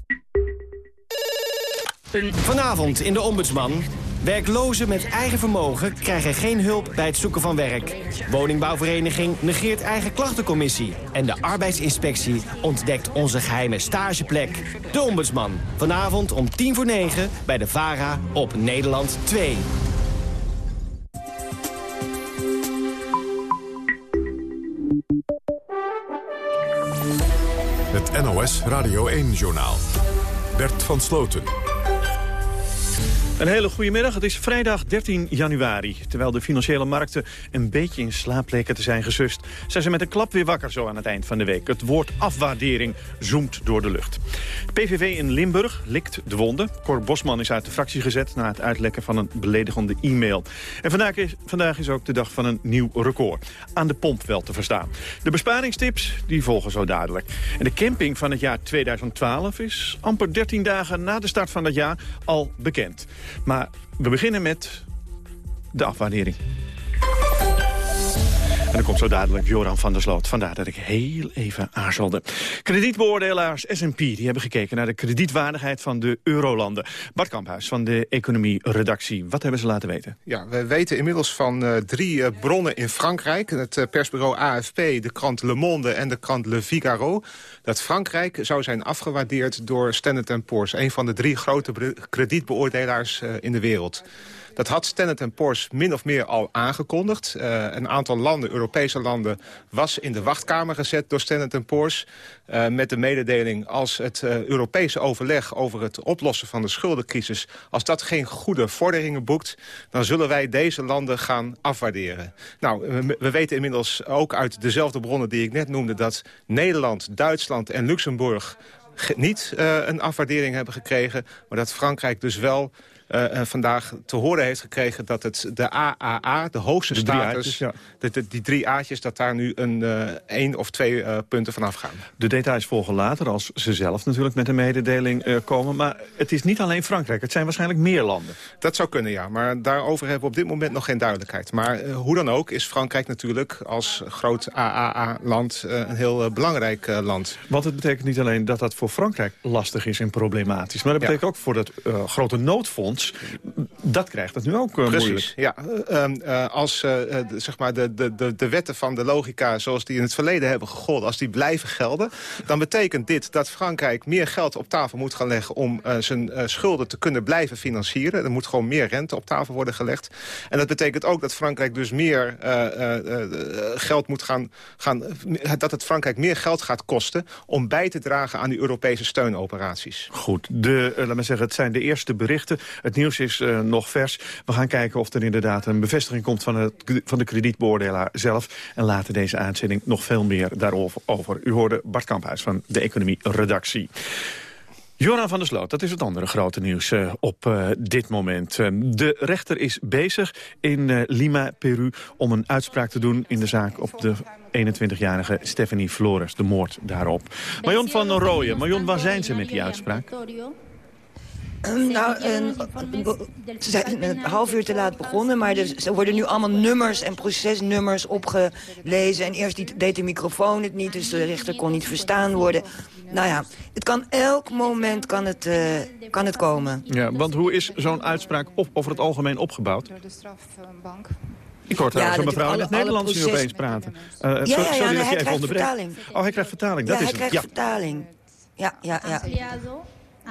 Vanavond in de Ombudsman. Werklozen met eigen vermogen krijgen geen hulp bij het zoeken van werk. Woningbouwvereniging negeert eigen klachtencommissie. En de arbeidsinspectie ontdekt onze geheime stageplek. De Ombudsman. Vanavond om tien voor negen bij de VARA op Nederland 2. Het NOS Radio 1-journaal. Bert van Sloten. Een hele goede middag. Het is vrijdag 13 januari. Terwijl de financiële markten een beetje in slaap leken te zijn gesust... zijn ze met een klap weer wakker zo aan het eind van de week. Het woord afwaardering zoomt door de lucht. PVV in Limburg likt de wonden. Cor Bosman is uit de fractie gezet... na het uitlekken van een beledigende e-mail. En vandaag is, vandaag is ook de dag van een nieuw record. Aan de pomp wel te verstaan. De besparingstips die volgen zo dadelijk. En de camping van het jaar 2012 is amper 13 dagen na de start van het jaar al bekend. Maar we beginnen met de afwaardering. En dan komt zo dadelijk Joran van der Sloot. Vandaar dat ik heel even aarzelde. Kredietbeoordelaars S&P hebben gekeken naar de kredietwaardigheid van de eurolanden. Bart Kamphuis van de economie-redactie. Wat hebben ze laten weten? Ja, we weten inmiddels van uh, drie uh, bronnen in Frankrijk. Het uh, persbureau AFP, de krant Le Monde en de krant Le Figaro. Dat Frankrijk zou zijn afgewaardeerd door Standard Poor's. Een van de drie grote kredietbeoordelaars in de wereld. Dat had Standard Poor's min of meer al aangekondigd. Uh, een aantal landen, Europese landen, was in de wachtkamer gezet door Standard Poor's. Uh, met de mededeling als het uh, Europese overleg over het oplossen van de schuldencrisis... als dat geen goede vorderingen boekt, dan zullen wij deze landen gaan afwaarderen. Nou, we, we weten inmiddels ook uit dezelfde bronnen die ik net noemde... dat Nederland, Duitsland en Luxemburg niet een afwaardering hebben gekregen... maar dat Frankrijk dus wel eh, eh, vandaag te horen heeft gekregen... dat het de AAA, de hoogste De status, ja. de, de- die drie A'tjes... dat daar nu een eh, één of twee eh, punten vanaf gaan. De details volgen later, als ze zelf natuurlijk met een mededeling eh, komen. Maar het is niet alleen Frankrijk, het zijn waarschijnlijk meer landen. Dat zou kunnen, ja. Maar daarover hebben we op dit moment nog geen duidelijkheid. Maar eh, hoe dan ook is Frankrijk natuurlijk als groot AAA-land... eh, een heel eh, belangrijk eh, land. Want het betekent niet alleen dat dat voor Frankrijk lastig is en problematisch... maar dat Ja. betekent ook voor dat eh, grote noodfonds... dat krijgt het nu ook eh, Precies, moeilijk. ja. Eh, ehm, eh, als de, zeg maar de, de, de, de wetten van de logica zoals die in het verleden hebben gegolden... als die blijven gelden, dan betekent dit dat Frankrijk meer geld op tafel moet gaan leggen... om eh, zijn eh, schulden te kunnen blijven financieren. Er moet gewoon meer rente op tafel worden gelegd. En dat betekent ook dat Frankrijk dus meer eh, eh, eh, geld moet gaan... gaan dat het Frankrijk meer geld gaat kosten om bij te dragen aan die Europese steunoperaties. Goed, de, laat maar zeggen, het zijn de eerste berichten. Het nieuws is eh, nog vers. We gaan kijken of er inderdaad een bevestiging komt van, het, van de kredietbeoordelaar zelf. En later deze uitzending nog veel meer daarover. Over. U hoorde Bart Kamphuis van de Economie Redactie. Joran van der Sloot, dat is het andere grote nieuws eh, op eh, dit moment. Eh, de rechter is bezig in Lima, Peru, om een uitspraak te doen in de zaak op de 21-jarige Stephanie Flores, de moord daarop. Marion van Rooyen, Marion, waar zijn ze met die uitspraak? Nou, een, ze zijn een half uur te laat begonnen, maar er, er worden nu allemaal nummers en procesnummers opgelezen. En eerst die- deed de microfoon het niet, dus de rechter kon niet verstaan worden. Nou ja, het kan elk moment kan het, eh, kan het komen. Ja, want hoe is zo'n uitspraak op, over het algemeen opgebouwd? Ik hoor trouwens Ja, een mevrouw in het Nederlands nu opeens praten. Eh, Ja, sorry ja, ja, sorry nee, dat hij je even onderbreekt. Oh, hij krijgt vertaling, Ja, hij het. krijgt vertaling. Ja, ja, ja.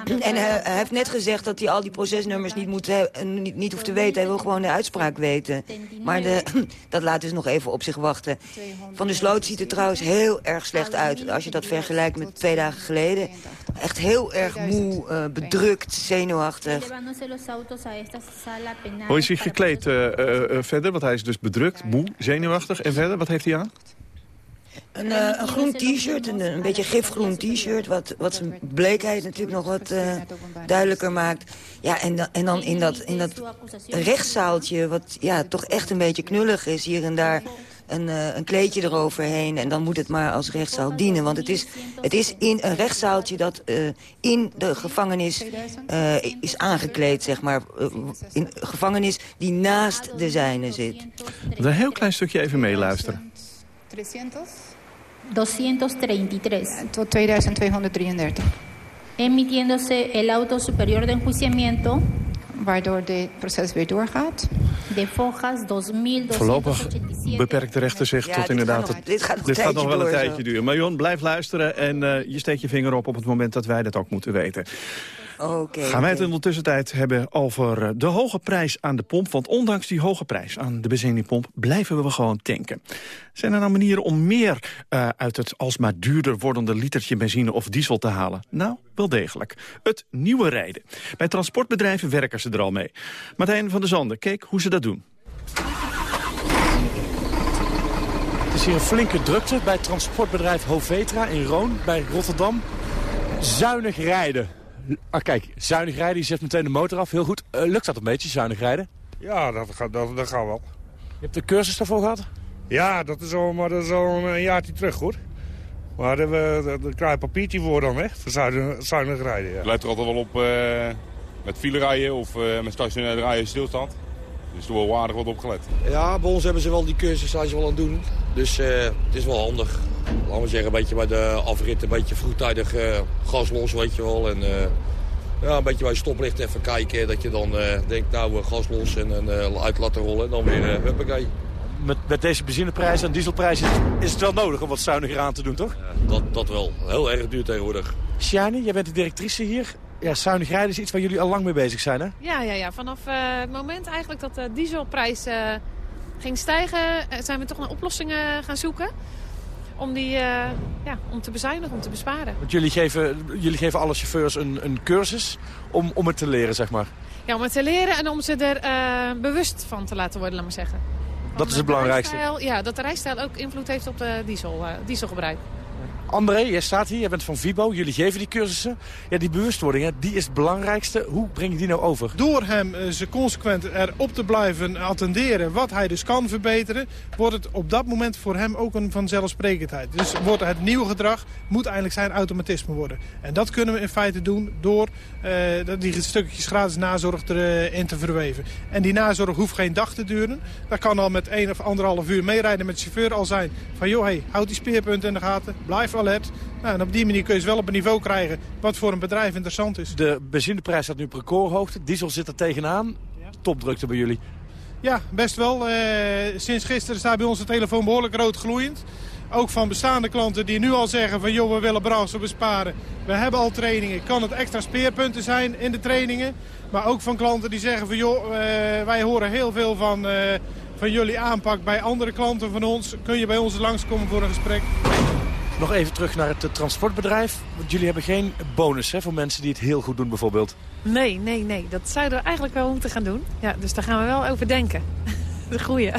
En hij, hij heeft net gezegd dat hij al die procesnummers niet, moet, niet, niet hoeft te weten. Hij wil gewoon de uitspraak weten. Maar de, dat laat dus nog even op zich wachten. Van der Sloot ziet er trouwens heel erg slecht uit. Als je dat vergelijkt met twee dagen geleden. Echt heel erg moe, eh, bedrukt, zenuwachtig. Hoe is hij gekleed eh, eh, verder? Want hij is dus bedrukt, moe, zenuwachtig. En verder, wat heeft hij aan? Een, eh, een groen t-shirt, een, een beetje gifgroen t-shirt... Wat, wat zijn bleekheid natuurlijk nog wat eh, duidelijker maakt. Ja, en, en dan in dat, in dat rechtszaaltje, wat ja, toch echt een beetje knullig is... hier en daar een, eh, een kleedje eroverheen. En dan moet het maar als rechtszaal dienen. Want het is, het is in een rechtszaaltje dat in de gevangenis is aangekleed, zeg maar. In gevangenis die naast de zijne zit. Een heel klein stukje even meeluisteren. 300. 233. Tot 2233. Emitiéndose el auto superior de enjuiciamiento Waardoor dit proces weer doorgaat. de Fojas 2287. Voorlopig beperkt de rechter zich Ja, tot dit inderdaad... gaat nog- het- dit gaat nog een dit gaat nog tijdje wel een tijdje duren. Marion, blijf luisteren en eh, je steekt je vinger op op het moment dat wij dat ook moeten weten. Oké. Gaan wij het in de tussentijd hebben over eh, de hoge prijs aan de pomp. Want ondanks die hoge prijs aan de benzinepomp blijven we gewoon tanken. Zijn er nou manieren om meer eh, uit het alsmaar duurder wordende litertje benzine of diesel te halen? Nou, wel degelijk. Het nieuwe rijden. Bij transportbedrijven werken ze er al mee. Martijn van der Zanden keek hoe ze dat doen. Het is hier een flinke drukte bij transportbedrijf Hovetra in Roon, bij Rotterdam. Zuinig rijden. Ah, kijk, zuinig rijden, je zet meteen de motor af. Heel goed. Eh, lukt dat een beetje, zuinig rijden? Ja, dat gaat, dat, dat gaat wel. Je hebt de cursus daarvoor gehad? Ja, dat is al, maar dat is al een jaartje terug, hoor. Maar daar, hebben we- daar krijg je papiertje voor dan, hè? Voor zuinig, zuinig rijden, ja. Het lijkt er altijd wel op eh, met file rijden of eh, met stationaire rijden stilstand. Dus er wel aardig wat opgelet. Ja, bij ons hebben ze wel die cursus zijn ze wel aan het doen. Dus eh, het is wel handig. Laten we zeggen, een beetje bij de afrit, een beetje vroegtijdig eh, gas los, weet je wel. En eh, ja, een beetje bij stoplicht even kijken. Dat je dan eh, denkt, nou, gas los en, en eh, uit laten rollen. En dan weer, uh, huppakee. Met, met deze benzineprijs en dieselprijs is, is het wel nodig om wat zuiniger aan te doen, toch? Dat, dat wel. Heel erg duur tegenwoordig. Shani, jij bent de directrice hier. Ja, zuinig rijden is iets waar jullie al lang mee bezig zijn, hè? Ja, ja, ja. vanaf eh, het moment eigenlijk dat de dieselprijs eh, ging stijgen... eh, zijn we toch naar oplossingen gaan zoeken. Om, die, ja, om te bezuinigen, om te besparen. Want jullie geven, jullie geven alle chauffeurs een, een cursus om, om het te leren, zeg maar. Ja, om het te leren en om ze er bewust van te laten worden, laat maar zeggen. Dat is het belangrijkste. Ja, dat de rijstijl ook invloed heeft op de diesel, eh, dieselgebruik. André, jij staat hier, jij bent van Vibo, jullie geven die cursussen. Ja, die bewustwording, hè, die is het belangrijkste. Hoe breng je die nou over? Door hem uh, ze consequent erop te blijven attenderen wat hij dus kan verbeteren... wordt het op dat moment voor hem ook een vanzelfsprekendheid. Dus wordt het nieuwe gedrag, moet eigenlijk zijn automatisme worden. En dat kunnen we in feite doen door uh, die stukjes gratis nazorg erin te verweven. En die nazorg hoeft geen dag te duren. Dat kan al met één of anderhalf uur meerijden met de chauffeur al zijn. Van joh, hey, houd die speerpunten in de gaten, blijf Nou, en op die manier kun je ze wel op een niveau krijgen wat voor een bedrijf interessant is. De benzineprijs staat nu op recordhoogte, diesel zit er tegenaan. Topdrukte bij jullie. Ja, best wel. Uh, sinds gisteren staat bij ons de telefoon behoorlijk rood gloeiend. Ook van bestaande klanten die nu al zeggen van joh, we willen brandstof besparen. We hebben al trainingen. Kan het extra speerpunten zijn in de trainingen? Maar ook van klanten die zeggen van joh, uh, wij horen heel veel van, uh, van jullie aanpak bij andere klanten van ons. Kun je bij ons langskomen voor een gesprek? Nog even terug naar het transportbedrijf. Want jullie hebben geen bonus hè, voor mensen die het heel goed doen bijvoorbeeld. Nee, nee, nee. Dat zouden we eigenlijk wel moeten gaan doen. Ja, dus daar gaan we wel over denken. De goeie.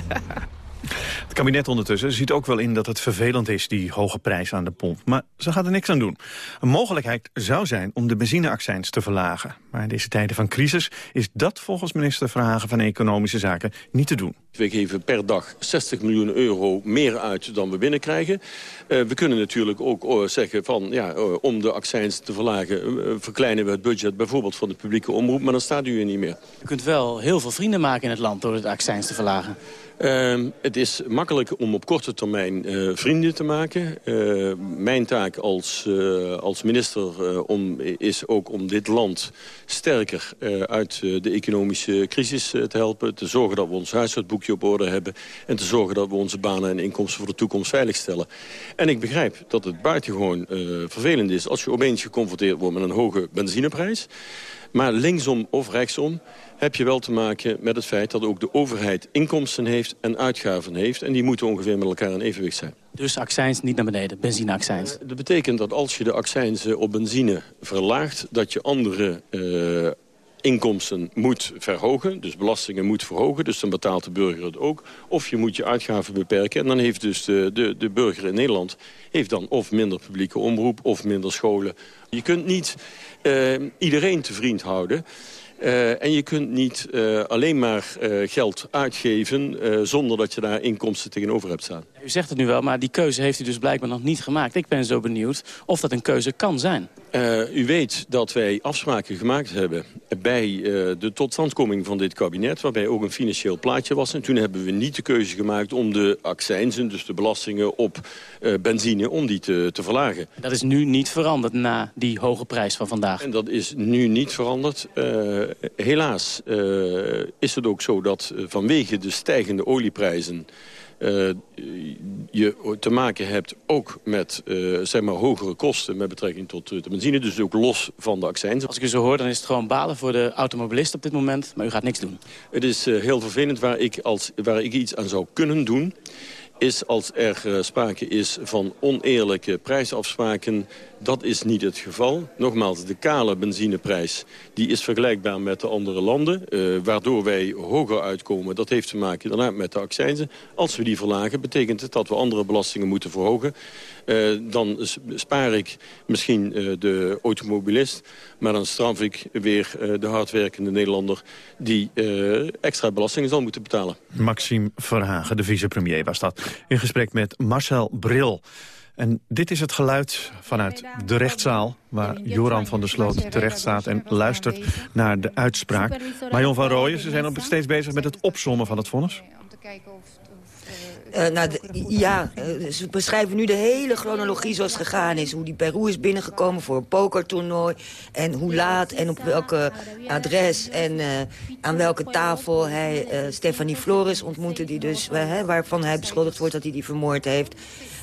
Het kabinet ondertussen ziet ook wel in dat het vervelend is, die hoge prijs aan de pomp. Maar ze gaat er niks aan doen. Een mogelijkheid zou zijn om de benzineaccijns te verlagen. Maar in deze tijden van crisis is dat volgens minister Verhagen van Economische Zaken niet te doen. We geven per dag 60 miljoen euro meer uit dan we binnenkrijgen. Uh, we kunnen natuurlijk ook uh, zeggen van ja, uh, om de accijns te verlagen... verkleinen we het budget bijvoorbeeld van de publieke omroep. Maar dan staat u er niet meer. U kunt wel heel veel vrienden maken in het land door de accijns te verlagen. Uh, het is makkelijk om op korte termijn uh, vrienden te maken. Uh, mijn taak als, uh, als minister om, is ook om dit land sterker uit de economische crisis te helpen. Te zorgen dat we ons huishoudboekje op orde hebben. En te zorgen dat we onze banen en inkomsten voor de toekomst veiligstellen. En ik begrijp dat het buitengewoon vervelend is als je opeens geconfronteerd wordt met een hoge benzineprijs. Maar linksom of rechtsom heb je wel te maken met het feit dat ook de overheid inkomsten heeft en uitgaven heeft. En die moeten ongeveer met elkaar in evenwicht zijn. Dus accijns niet naar beneden, benzineaccijns? Dat betekent dat als je de accijns op benzine verlaagt... dat je andere uh, inkomsten moet verhogen, dus belastingen moet verhogen. Dus dan betaalt de burger het ook. Of je moet je uitgaven beperken. En dan heeft dus de, de, de burger in Nederland heeft dan of minder publieke omroep of minder scholen. Je kunt niet uh, iedereen te vriend houden... Uh, en je kunt niet uh, alleen maar uh, geld uitgeven zonder dat je daar inkomsten tegenover hebt staan. U zegt het nu wel, maar die keuze heeft u dus blijkbaar nog niet gemaakt. Ik ben zo benieuwd of dat een keuze kan zijn. U weet dat wij afspraken gemaakt hebben bij de totstandkoming van dit kabinet... waarbij ook een financieel plaatje was. En toen hebben we niet de keuze gemaakt om de accijnsen, dus de belastingen op benzine... om die te, te verlagen. Dat is nu niet veranderd na die hoge prijs van vandaag. En dat is nu niet veranderd helaas is het ook zo dat vanwege de stijgende olieprijzen... Uh, je te maken hebt ook met zeg maar hogere kosten met betrekking tot de benzine. Dus ook los van de accijns. Als ik u zo hoor, dan is het gewoon balen voor de automobilist op dit moment. Maar u gaat niks doen. Het is heel vervelend waar ik, als, waar ik iets aan zou kunnen doen is als er uh, sprake is van oneerlijke prijsafspraken. Dat is niet het geval. Nogmaals, de kale benzineprijs die is vergelijkbaar met de andere landen. Uh, waardoor wij hoger uitkomen. Dat heeft te maken inderdaad met de accijnzen. Als we die verlagen, betekent het dat we andere belastingen moeten verhogen. Uh, dan spaar ik misschien de automobilist. Maar dan straf ik weer de hardwerkende Nederlander... die extra belastingen zal moeten betalen. Maxime Verhagen, de vicepremier, was dat. In gesprek met Marcel Bril. En dit is het geluid vanuit de rechtszaal... waar Joran van der Sloot terecht staat en luistert naar de uitspraak. Marion van Rooyen, ze zijn nog steeds bezig met het opzommen van het vonnis. Om te kijken of uh, nou, de, ja, uh, ze beschrijven nu de hele chronologie zoals het gegaan is. Hoe die Peru is binnengekomen voor een pokertoernooi. En hoe laat en op welke adres en uh, aan welke tafel hij Stefanie Flores ontmoette. Die dus, waarvan hij beschuldigd wordt dat hij die vermoord heeft.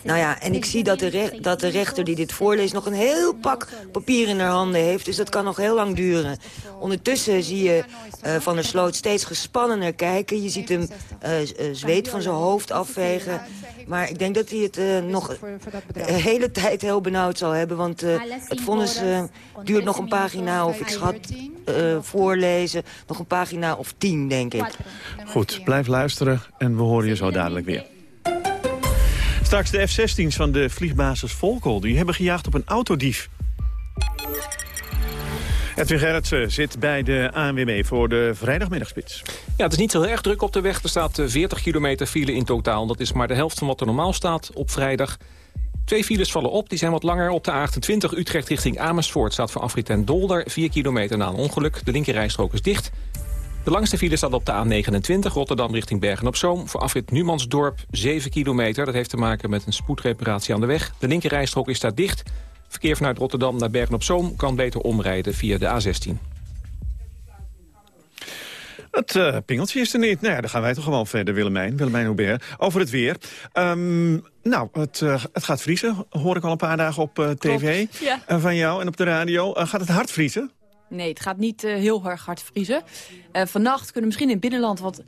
Nou ja, en ik zie dat de, dat de rechter die dit voorleest nog een heel pak papier in haar handen heeft. Dus dat kan nog heel lang duren. Ondertussen zie je uh, Van der Sloot steeds gespannener kijken. Je ziet hem uh, zweet van zijn hoofd afvegen. Maar ik denk dat hij het nog de hele tijd heel benauwd zal hebben. Want het vonnis duurt nog een pagina of ik schat voorlezen. Nog een pagina of tien, denk ik. Goed, blijf luisteren en we horen je zo dadelijk weer Straks de F-16's van de vliegbasis Volkel. Die hebben gejaagd op een autodief. Edwin Gerritsen zit bij de ANWB voor de vrijdagmiddagspits. Ja, het is niet heel erg druk op de weg. Er staat eh, 40 kilometer file in totaal. Dat is maar de helft van wat er normaal staat op vrijdag. Twee files vallen op, die zijn wat langer. Op de A28 Utrecht richting Amersfoort staat voor afrit en Dolder... 4 kilometer na een ongeluk. De linkerrijstrook is dicht. De langste file staat op de A29 Rotterdam richting Bergen-op-Zoom. Voor afrit Numansdorp 7 kilometer. Dat heeft te maken met een spoedreparatie aan de weg. De linkerrijstrook is daar dicht. Verkeer vanuit Rotterdam naar Bergen-op-Zoom kan beter omrijden via de A16. Het uh, pingeltje is er niet. Nou ja, dan gaan wij toch gewoon verder, Willemijn. Willemijn Hubert. Over het weer. Um, nou, het, uh, het gaat vriezen. Hoor ik al een paar dagen op uh, tv ja. van jou en op de radio. gaat het hard vriezen? Nee, het gaat niet heel erg hard vriezen. vannacht kunnen misschien in het binnenland wat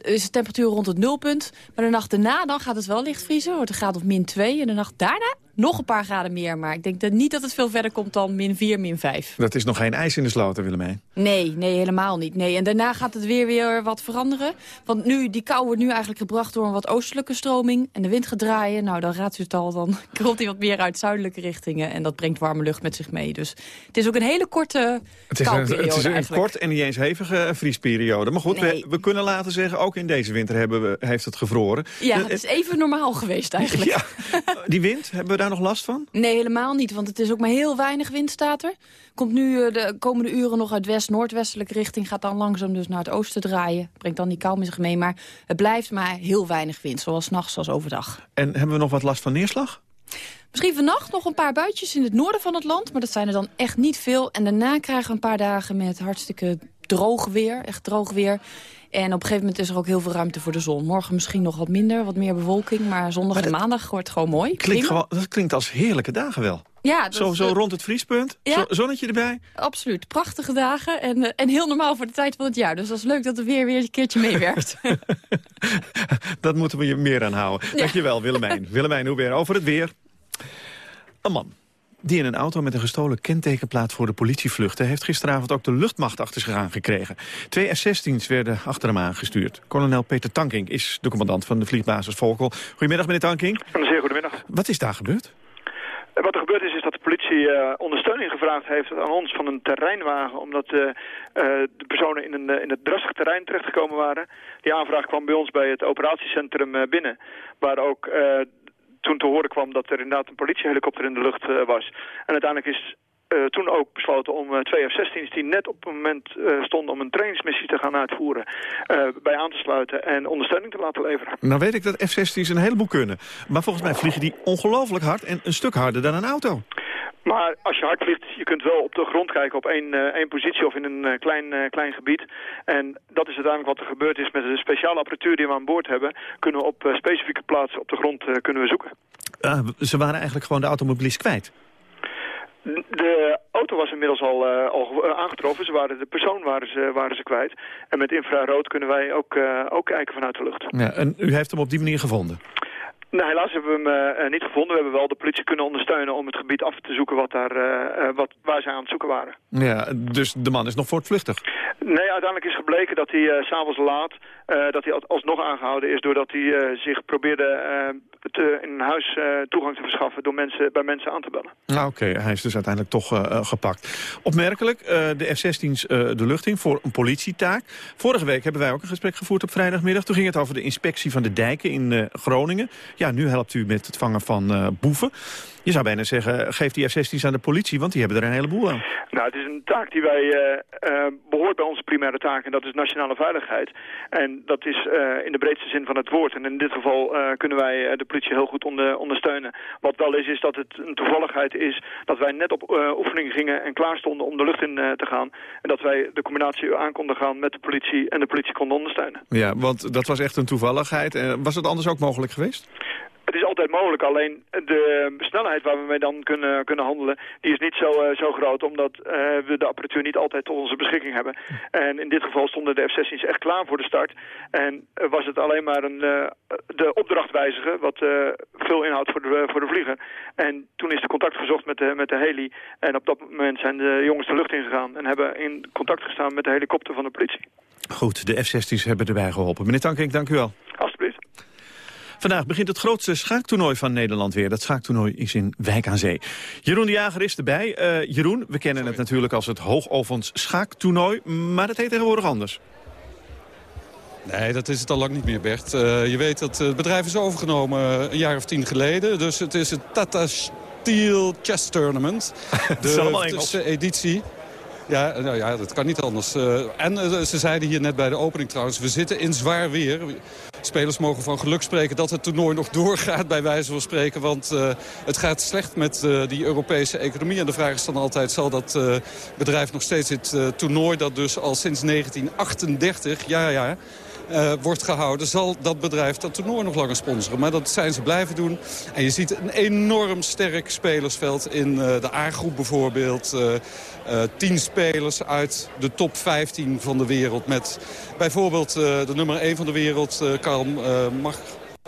is de temperatuur rond het nulpunt. Maar de nacht daarna dan gaat het wel licht vriezen. Wordt een graad min 2. En de nacht daarna nog een paar graden meer. Maar ik denk dat niet dat het veel verder komt dan min 4, min 5. Dat is nog geen ijs in de sloten, Willemijn. Nee, nee, helemaal niet. Nee. En daarna gaat het weer weer wat veranderen. Want nu, die kou wordt nu eigenlijk gebracht door een wat oostelijke stroming. En de wind gaat draaien. Nou, dan raadt u het al. Dan komt hij wat meer uit zuidelijke richtingen. En dat brengt warme lucht met zich mee. Dus het is ook een hele korte het is een, Het is een eigenlijk. kort en niet eens hevige vriesperiode. Maar goed, Nee. we, we kunnen laten zeggen, ook in deze winter hebben we, heeft het gevroren. Ja, Eh, het is even normaal geweest eigenlijk. Ja, die wind, hebben we daar nog last van? Nee, helemaal niet, want het is ook maar heel weinig wind staat er. Komt nu eh, de komende uren nog uit west-noordwestelijke richting... gaat dan langzaam dus naar het oosten draaien. Brengt dan die kou met zich mee, maar het blijft maar heel weinig wind. Zowel 's nachts als overdag. En hebben we nog wat last van neerslag? Misschien vannacht nog een paar buitjes in het noorden van het land... maar dat zijn er dan echt niet veel. En daarna krijgen we een paar dagen met hartstikke droog weer, echt droog weer... En op een gegeven moment is er ook heel veel ruimte voor de zon. Morgen misschien nog wat minder, wat meer bewolking. Maar zondag en maandag wordt gewoon mooi. Klinkt gewoon, dat klinkt als heerlijke dagen wel. Ja, dat Zo, zo rond het vriespunt, Ja. zonnetje erbij. Absoluut. Prachtige dagen en, eh, en heel normaal voor de tijd van het jaar. Dus dat is leuk dat er weer weer een keertje meewerkt. Dat moeten we je meer aan houden. Ja. Dankjewel, Willemijn. Willemijn, hoe weer over het weer? Een man die in een auto met een gestolen kentekenplaat voor de politie vluchtte... heeft gisteravond ook de luchtmacht achter zich aangekregen. Twee F-16's werden achter hem aangestuurd. Kolonel Peter Tankink is de commandant van de vliegbasis Volkel. Goedemiddag, meneer Tankink. Een zeer goedemiddag. Wat is daar gebeurd? Eh, Wat er gebeurd is, is dat de politie eh, ondersteuning gevraagd heeft aan ons van een terreinwagen. Omdat eh, de personen in, een, in het drassig terrein terechtgekomen waren. Die aanvraag kwam bij ons bij het operatiecentrum binnen. Waar ook toen te horen kwam dat er inderdaad een politiehelikopter in de lucht eh, was. En uiteindelijk is eh, toen ook besloten om eh, twee F-16's die net op het moment stonden om een trainingsmissie te gaan uitvoeren, bij aan te sluiten en ondersteuning te laten leveren. Nou weet ik dat F-16's een heleboel kunnen. Maar volgens mij vliegen die ongelooflijk hard en een stuk harder dan een auto. Maar als je hard vliegt, je kunt wel op de grond kijken op één, eh, één positie of in een eh, klein, eh, klein gebied. En dat is uiteindelijk wat er gebeurd is met de speciale apparatuur die we aan boord hebben. Kunnen we op specifieke plaatsen op de grond kunnen we zoeken. Ah, ze waren eigenlijk gewoon de automobilist kwijt. De auto was inmiddels al, al ge- aangetroffen. Ze waren, de persoon waren ze, waren ze kwijt. En met infrarood kunnen wij ook, ook kijken vanuit de lucht. Ja, en u heeft hem op die manier gevonden. Nou, helaas hebben we hem eh, eh, niet gevonden. We hebben wel de politie kunnen ondersteunen om het gebied af te zoeken wat daar, eh, wat, waar ze aan het zoeken waren. Ja, dus de man is nog voortvluchtig. Nee, uiteindelijk is gebleken dat hij s s'avonds laat dat hij al- alsnog aangehouden is doordat hij zich probeerde te, in een huis toegang te verschaffen door mensen, bij mensen aan te bellen. Nou, Oké, hij is dus uiteindelijk toch gepakt. Opmerkelijk, de F-16's eh, de lucht in voor een politietaak. Vorige week hebben wij ook een gesprek gevoerd op vrijdagmiddag. Toen ging het over de inspectie van de dijken in Groningen. Ja, nu helpt u met het vangen van eh, boeven. Je zou bijna zeggen, geef die F-16's aan de politie, want die hebben er een heleboel aan. Nou, het is een taak die wij eh, behoort bij onze primaire taak en dat is nationale veiligheid. En dat is in de breedste zin van het woord. En in dit geval kunnen wij de politie heel goed onder, ondersteunen. Wat wel is, is dat het een toevalligheid is dat wij net op oefening gingen en klaar stonden om de lucht in te gaan. En dat wij de combinatie aan konden gaan met de politie en de politie konden ondersteunen. Ja, want dat was echt een toevalligheid. Was het anders ook mogelijk geweest? Het is altijd mogelijk, alleen de snelheid waar we mee dan kunnen, kunnen handelen, die is niet zo, eh, zo groot, omdat eh, we de apparatuur niet altijd tot onze beschikking hebben. En in dit geval stonden de F-16's echt klaar voor de start. En eh, was het alleen maar een, de opdracht wijzigen, wat veel inhoudt voor de, voor de vlieger. En toen is de contact gezocht met de, met de heli. En op dat moment zijn de jongens de lucht ingegaan en hebben in contact gestaan met de helikopter van de politie. Goed, de F-16's hebben erbij geholpen. Meneer Tankink, dank u wel. Alsjeblieft. Vandaag begint het grootste schaaktoernooi van Nederland weer. Dat schaaktoernooi is in Wijk aan Zee. Jeroen de Jager is erbij. Uh, Jeroen, we kennen het natuurlijk als het Hoogovens schaaktoernooi. Maar dat heet tegenwoordig anders. Nee, dat is het al lang niet meer, Bert. Uh, je weet dat het bedrijf is overgenomen een jaar of tien geleden. Dus het is het Tata Steel Chess Tournament. De editie. Ja, nou ja, dat kan niet anders. Uh, en uh, ze zeiden hier net bij de opening trouwens... we zitten in zwaar weer. Spelers mogen van geluk spreken dat het toernooi nog doorgaat... bij wijze van spreken, want uh, het gaat slecht met die Europese economie. En de vraag is dan altijd, zal dat bedrijf nog steeds het toernooi... dat dus al sinds 1938, ja ja uh, wordt gehouden... zal dat bedrijf dat toernooi nog langer sponsoren. Maar dat zijn ze blijven doen. En je ziet een enorm sterk spelersveld in uh, de A-groep bijvoorbeeld. Uh, tien spelers uit de top 15 van de wereld. Met bijvoorbeeld de nummer 1 van de wereld, Karl Mag...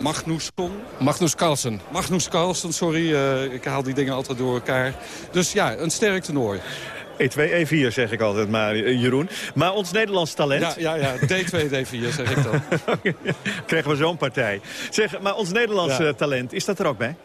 Magnusson. Magnus Carlsen. Magnus Carlsen, sorry. ik haal die dingen altijd door elkaar. Dus ja, een sterk toernooi. E2, E4 zeg ik altijd maar, eh, Jeroen. Maar ons Nederlands talent... Ja, ja, ja. D2, D4 zeg ik dan. Krijgen we zo'n partij. Zeg, maar ons Nederlands ja. talent, is dat er ook bij?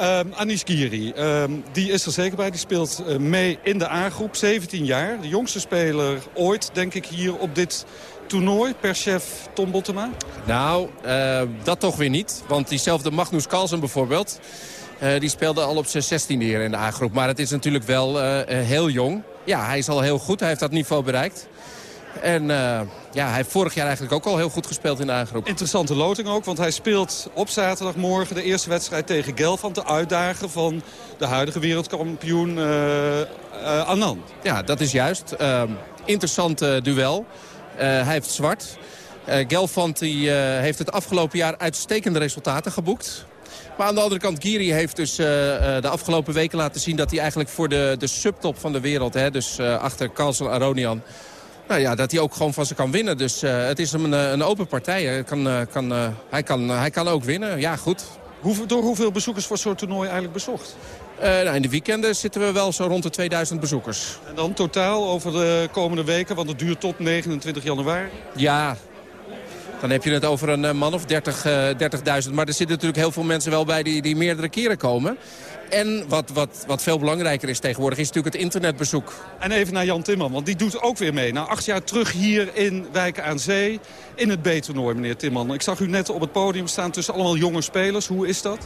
Um, Anish Giri, um, die is er zeker bij. Die speelt uh, mee in de A-groep, 17 jaar. De jongste speler ooit, denk ik, hier op dit toernooi per chef Tom Bottema? Nou, uh, dat toch weer niet. Want diezelfde Magnus Carlsen bijvoorbeeld... Uh, die speelde al op zijn 16e hier in de A-groep. Maar het is natuurlijk wel uh, heel jong. Ja, hij is al heel goed. Hij heeft dat niveau bereikt. En uh, ja, hij heeft vorig jaar eigenlijk ook al heel goed gespeeld in de A-groep. Interessante loting ook, want hij speelt op zaterdagmorgen de eerste wedstrijd tegen Gelfand. De uitdager van de huidige wereldkampioen Anand. Ja, dat is juist. Ehm, interessant duel. hij heeft zwart. Gelfand die, heeft het afgelopen jaar uitstekende resultaten geboekt. Maar aan de andere kant, Giri heeft dus uh, de afgelopen weken laten zien... dat hij eigenlijk voor de, de subtop van de wereld, hè, dus uh, achter Carlsen en Aronian... Nou ja, dat hij ook gewoon van ze kan winnen. Dus het is een, een open partij. Hij kan, kan, hij, kan, hij kan ook winnen. Ja, goed. Hoe, door hoeveel bezoekers wordt zo'n toernooi eigenlijk bezocht? nou, in de weekenden zitten we wel zo rond de 2000 bezoekers. En dan totaal over de komende weken, want het duurt tot 29 januari? Ja, dan heb je het over een eh, man of 30, uh, 30.000. Maar er zitten natuurlijk heel veel mensen wel bij die, die meerdere keren komen. En wat, wat, wat veel belangrijker is tegenwoordig is natuurlijk het internetbezoek. En even naar Jan Timman, want die doet ook weer mee. Na acht jaar terug hier in Wijk aan Zee in het B-toernooi, meneer Timman. Ik zag u net op het podium staan tussen allemaal jonge spelers. Hoe is dat?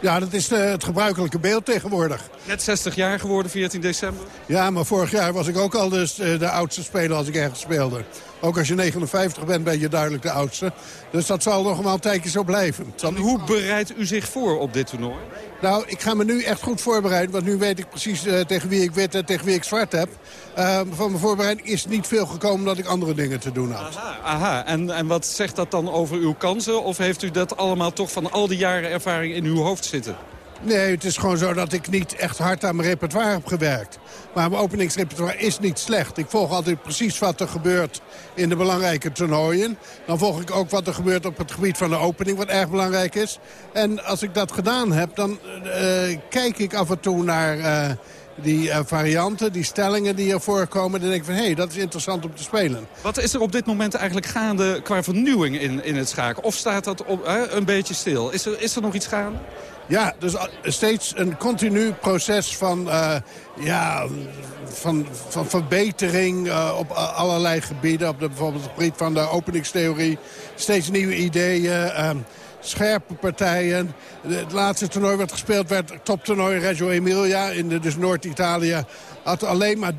Ja, dat is de, het gebruikelijke beeld tegenwoordig. Net 60 jaar geworden, 14 december. Ja, maar vorig jaar was ik ook al dus, uh, de oudste speler als ik ergens speelde. Ook als je 59 bent, ben je duidelijk de oudste. Dus dat zal nog een tijdje zo blijven. En hoe bereidt u zich voor op dit toernooi? Nou, ik ga me nu echt goed voorbereiden. Want nu weet ik precies uh, tegen wie ik wit en tegen wie ik zwart heb. Uh, van mijn voorbereiding is niet veel gekomen dat ik andere dingen te doen had. Aha, aha. En, en wat zegt dat dan over uw kansen? Of heeft u dat allemaal toch van al die jaren ervaring in uw hoofd zitten? Nee, het is gewoon zo dat ik niet echt hard aan mijn repertoire heb gewerkt. Maar mijn openingsrepertoire is niet slecht. Ik volg altijd precies wat er gebeurt in de belangrijke toernooien. Dan volg ik ook wat er gebeurt op het gebied van de opening, wat erg belangrijk is. En als ik dat gedaan heb, dan uh, kijk ik af en toe naar... Uh, die uh, varianten, die stellingen die er voorkomen... dan denk ik van, hé, hey, dat is interessant om te spelen. Wat is er op dit moment eigenlijk gaande qua vernieuwing in, in het schaken? Of staat dat op, een beetje stil? Is er, is er nog iets gaande? Ja, dus steeds een continu proces van, uh, ja, van, van verbetering uh, op allerlei gebieden. Op de, bijvoorbeeld het gebied van de openingstheorie. Steeds nieuwe ideeën, uh, scherpe partijen. Het laatste toernooi wat gespeeld werd, toptoernooi Reggio Emilia in dus Noord-Italië had alleen maar 30%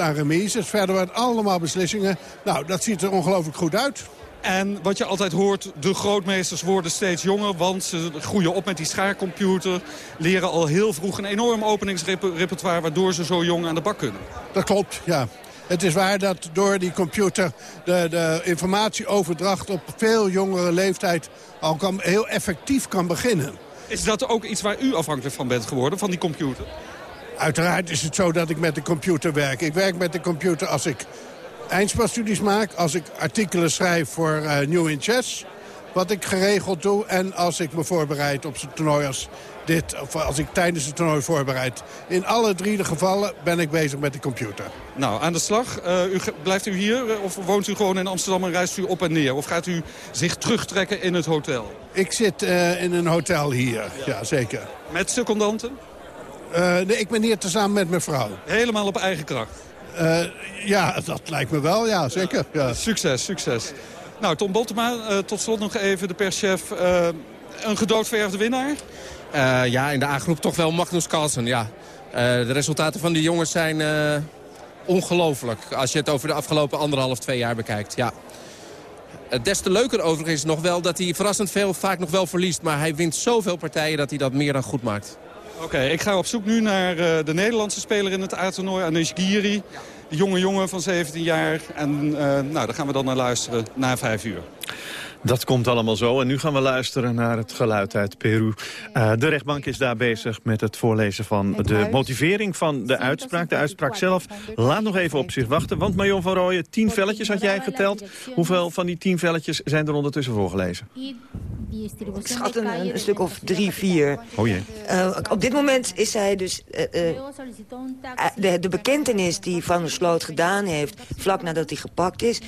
aan remises. Verder waren allemaal beslissingen. Nou, dat ziet er ongelooflijk goed uit. En wat je altijd hoort, de grootmeesters worden steeds jonger... want ze groeien op met die schaarcomputer... leren al heel vroeg een enorm openingsrepertoire... waardoor ze zo jong aan de bak kunnen. Dat klopt, ja. Het is waar dat door die computer de, de informatieoverdracht... op veel jongere leeftijd al kan, heel effectief kan beginnen. Is dat ook iets waar u afhankelijk van bent geworden, van die computer? Uiteraard is het zo dat ik met de computer werk. Ik werk met de computer als ik eindspelstudies maak. Als ik artikelen schrijf voor uh, New in Chess. wat ik geregeld doe. En als ik me voorbereid op zo'n toernooi als dit, of als ik tijdens het toernooi voorbereid. In alle drie de gevallen ben ik bezig met de computer. Nou, aan de slag. Uh, u, blijft u hier eh, of woont u gewoon in Amsterdam en reist u op en neer? Of gaat u zich terugtrekken in het hotel? Ik zit uh, in een hotel hier, ja, zeker. Met secondanten? Uh, nee, ik ben hier tezamen met mijn vrouw. Helemaal op eigen kracht? Uh, ja, dat lijkt me wel, ja, zeker. Ja. Succes, succes. Nou, Tom Bottema, uh, tot slot nog even de perschef. een gedoodverfde winnaar? ja, in de A-groep toch wel Magnus Carlsen, ja. de resultaten van die jongens zijn ongelooflijk. Als je het over de afgelopen anderhalf, twee jaar bekijkt, ja. Des te leuker overigens is nog wel dat hij verrassend veel vaak nog wel verliest. Maar hij wint zoveel partijen dat hij dat meer dan goed maakt. Oké, ik ga op zoek nu naar uh, de Nederlandse speler in het aardtoernooi, Anish Giri. De jonge jongen van 17 jaar. En uh, nou, daar gaan we dan naar luisteren na vijf uur. Dat komt allemaal zo. En nu gaan we luisteren naar het geluid uit Peru. Uh, de rechtbank is daar bezig met het voorlezen van de motivering van de uitspraak. De uitspraak zelf laat nog even op zich wachten. Want Marion van Rooyen, tien velletjes had jij geteld. Hoeveel van die tien velletjes zijn er ondertussen voorgelezen? Ik schat een, een, stuk of drie, vier. Oh jee. Uh, op dit moment is hij dus... Uh, de, de bekentenis die Van der Sloot gedaan heeft... vlak nadat hij gepakt is...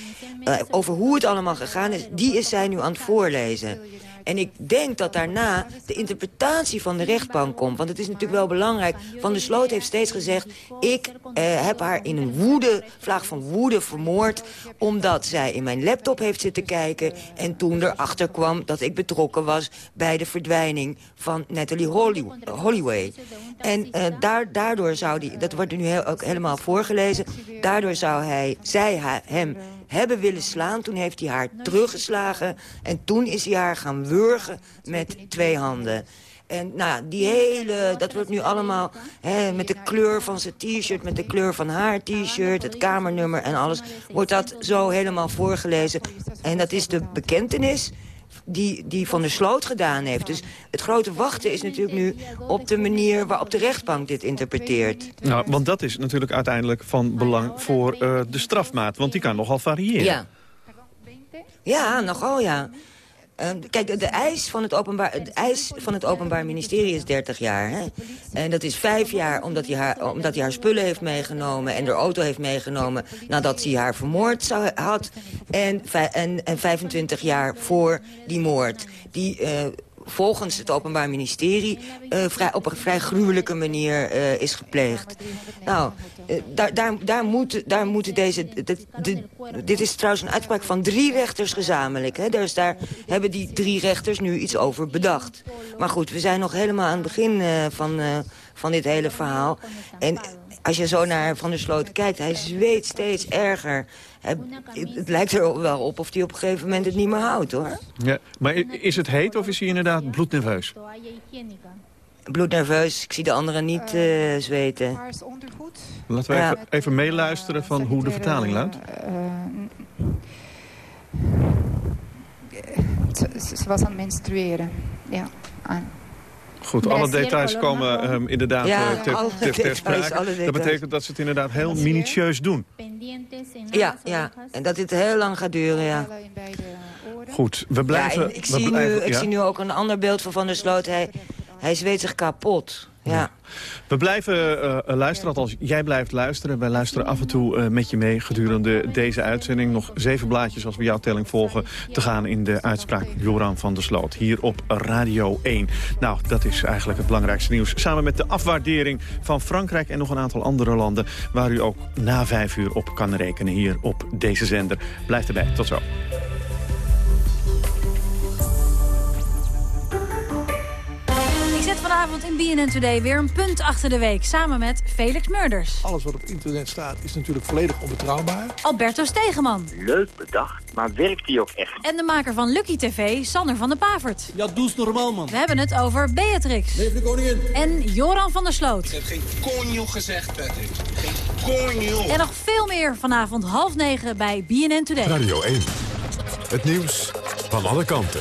over hoe het allemaal gegaan is... die is zij nu aan het voorlezen. En ik denk dat daarna de interpretatie van de rechtbank komt. Want het is natuurlijk wel belangrijk. Van der Sloot heeft steeds gezegd... ik eh, heb haar in een woede, vlaag van woede vermoord... omdat zij in mijn laptop heeft zitten kijken... en toen erachter kwam dat ik betrokken was... bij de verdwijning van Natalie Holloway. En uh, daar, daardoor zou die... dat wordt nu heel, ook helemaal voorgelezen... daardoor zou hij, zij hem hebben willen slaan. Toen heeft hij haar teruggeslagen. En toen is hij haar gaan wurgen met twee handen. En nou, die hele, dat wordt nu allemaal hè, met de kleur van zijn t-shirt... met de kleur van haar t-shirt, het kamernummer en alles... wordt dat zo helemaal voorgelezen. En dat is de bekentenis die, die Van der Sloot gedaan heeft. Dus het grote wachten is natuurlijk nu op de manier waarop de rechtbank dit interpreteert. Nou, want dat is natuurlijk uiteindelijk van belang voor uh, de strafmaat. Want die kan nogal variëren. Ja, ja nogal ja. Uh, kijk, de, eis van het openbaar, de eis van het Openbaar Ministerie is 30 jaar. Hè? En dat is vijf jaar omdat hij, haar, omdat hij haar spullen heeft meegenomen... en de auto heeft meegenomen nadat hij haar vermoord zou, had. En, en, en 25 jaar voor die moord. Die uh, volgens het Openbaar Ministerie uh, vrij, op een vrij gruwelijke manier uh, is gepleegd. Nou, uh, daar, daar, daar, moet, daar moeten deze... De, de, dit is trouwens een uitspraak van drie rechters gezamenlijk. Hè? Dus daar hebben die drie rechters nu iets over bedacht. Maar goed, we zijn nog helemaal aan het begin van, van dit hele verhaal. En als je zo naar Van der Sloot kijkt, hij zweet steeds erger. Het, het lijkt er wel op of hij op een gegeven moment het niet meer houdt, hoor. Ja, maar is het heet of is hij inderdaad bloednerveus? Bloednerveus, ik zie de anderen niet uh, zweten. Laten we ja. even, even meeluisteren van hoe de vertaling luidt. Ze was aan het menstrueren, ja. Goed, alle details komen um, inderdaad ja, uh, ter, ter, ter sprake. Dat betekent dat ze het inderdaad heel minutieus doen. Ja, ja. en dat dit heel lang gaat duren, ja. Goed, we blijven... Ja, ik, zie, blijven, nu, ik zie nu ook een ander beeld van Van der Sloot. Hij, hij zweet zich kapot. Ja. We blijven uh, luisteren, althans jij blijft luisteren. Wij luisteren af en toe uh, met je mee gedurende deze uitzending. Nog zeven blaadjes als we jouw telling volgen te gaan in de uitspraak Joran van der Sloot. Hier op Radio 1. Nou, dat is eigenlijk het belangrijkste nieuws. Samen met de afwaardering van Frankrijk en nog een aantal andere landen... waar u ook na vijf uur op kan rekenen hier op deze zender. Blijf erbij. Tot zo. Vanavond in BNN Today weer een punt achter de week. Samen met Felix Murders. Alles wat op internet staat is natuurlijk volledig onbetrouwbaar. Alberto Stegeman. Leuk bedacht, maar werkt die ook echt? En de maker van Lucky TV, Sander van der Pavert. Ja, doe eens normaal, man. We hebben het over Beatrix. Leef de koningin. En Joran van der Sloot. Ik heb geen konjo gezegd, Patrick. Geen konjo. En nog veel meer vanavond half negen bij BNN Today. Radio 1. Het nieuws van alle kanten.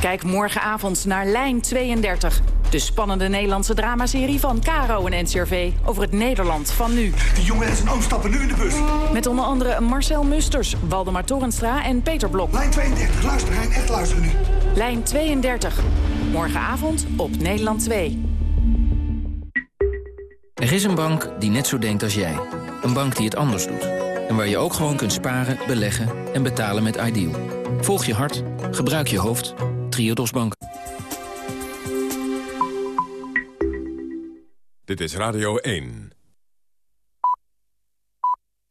Kijk morgenavond naar Lijn 32. De spannende Nederlandse dramaserie van Caro en NCRV over het Nederland van nu. De jongen en zijn oom stappen nu in de bus. Met onder andere Marcel Musters, Waldemar Torenstra en Peter Blok. Lijn 32, luister Hein, echt luisteren nu. Lijn 32. Morgenavond op Nederland 2. Er is een bank die net zo denkt als jij. Een bank die het anders doet. En waar je ook gewoon kunt sparen, beleggen en betalen met Ideal. Volg je hart, gebruik je hoofd. Triodos Bank. Dit is Radio 1.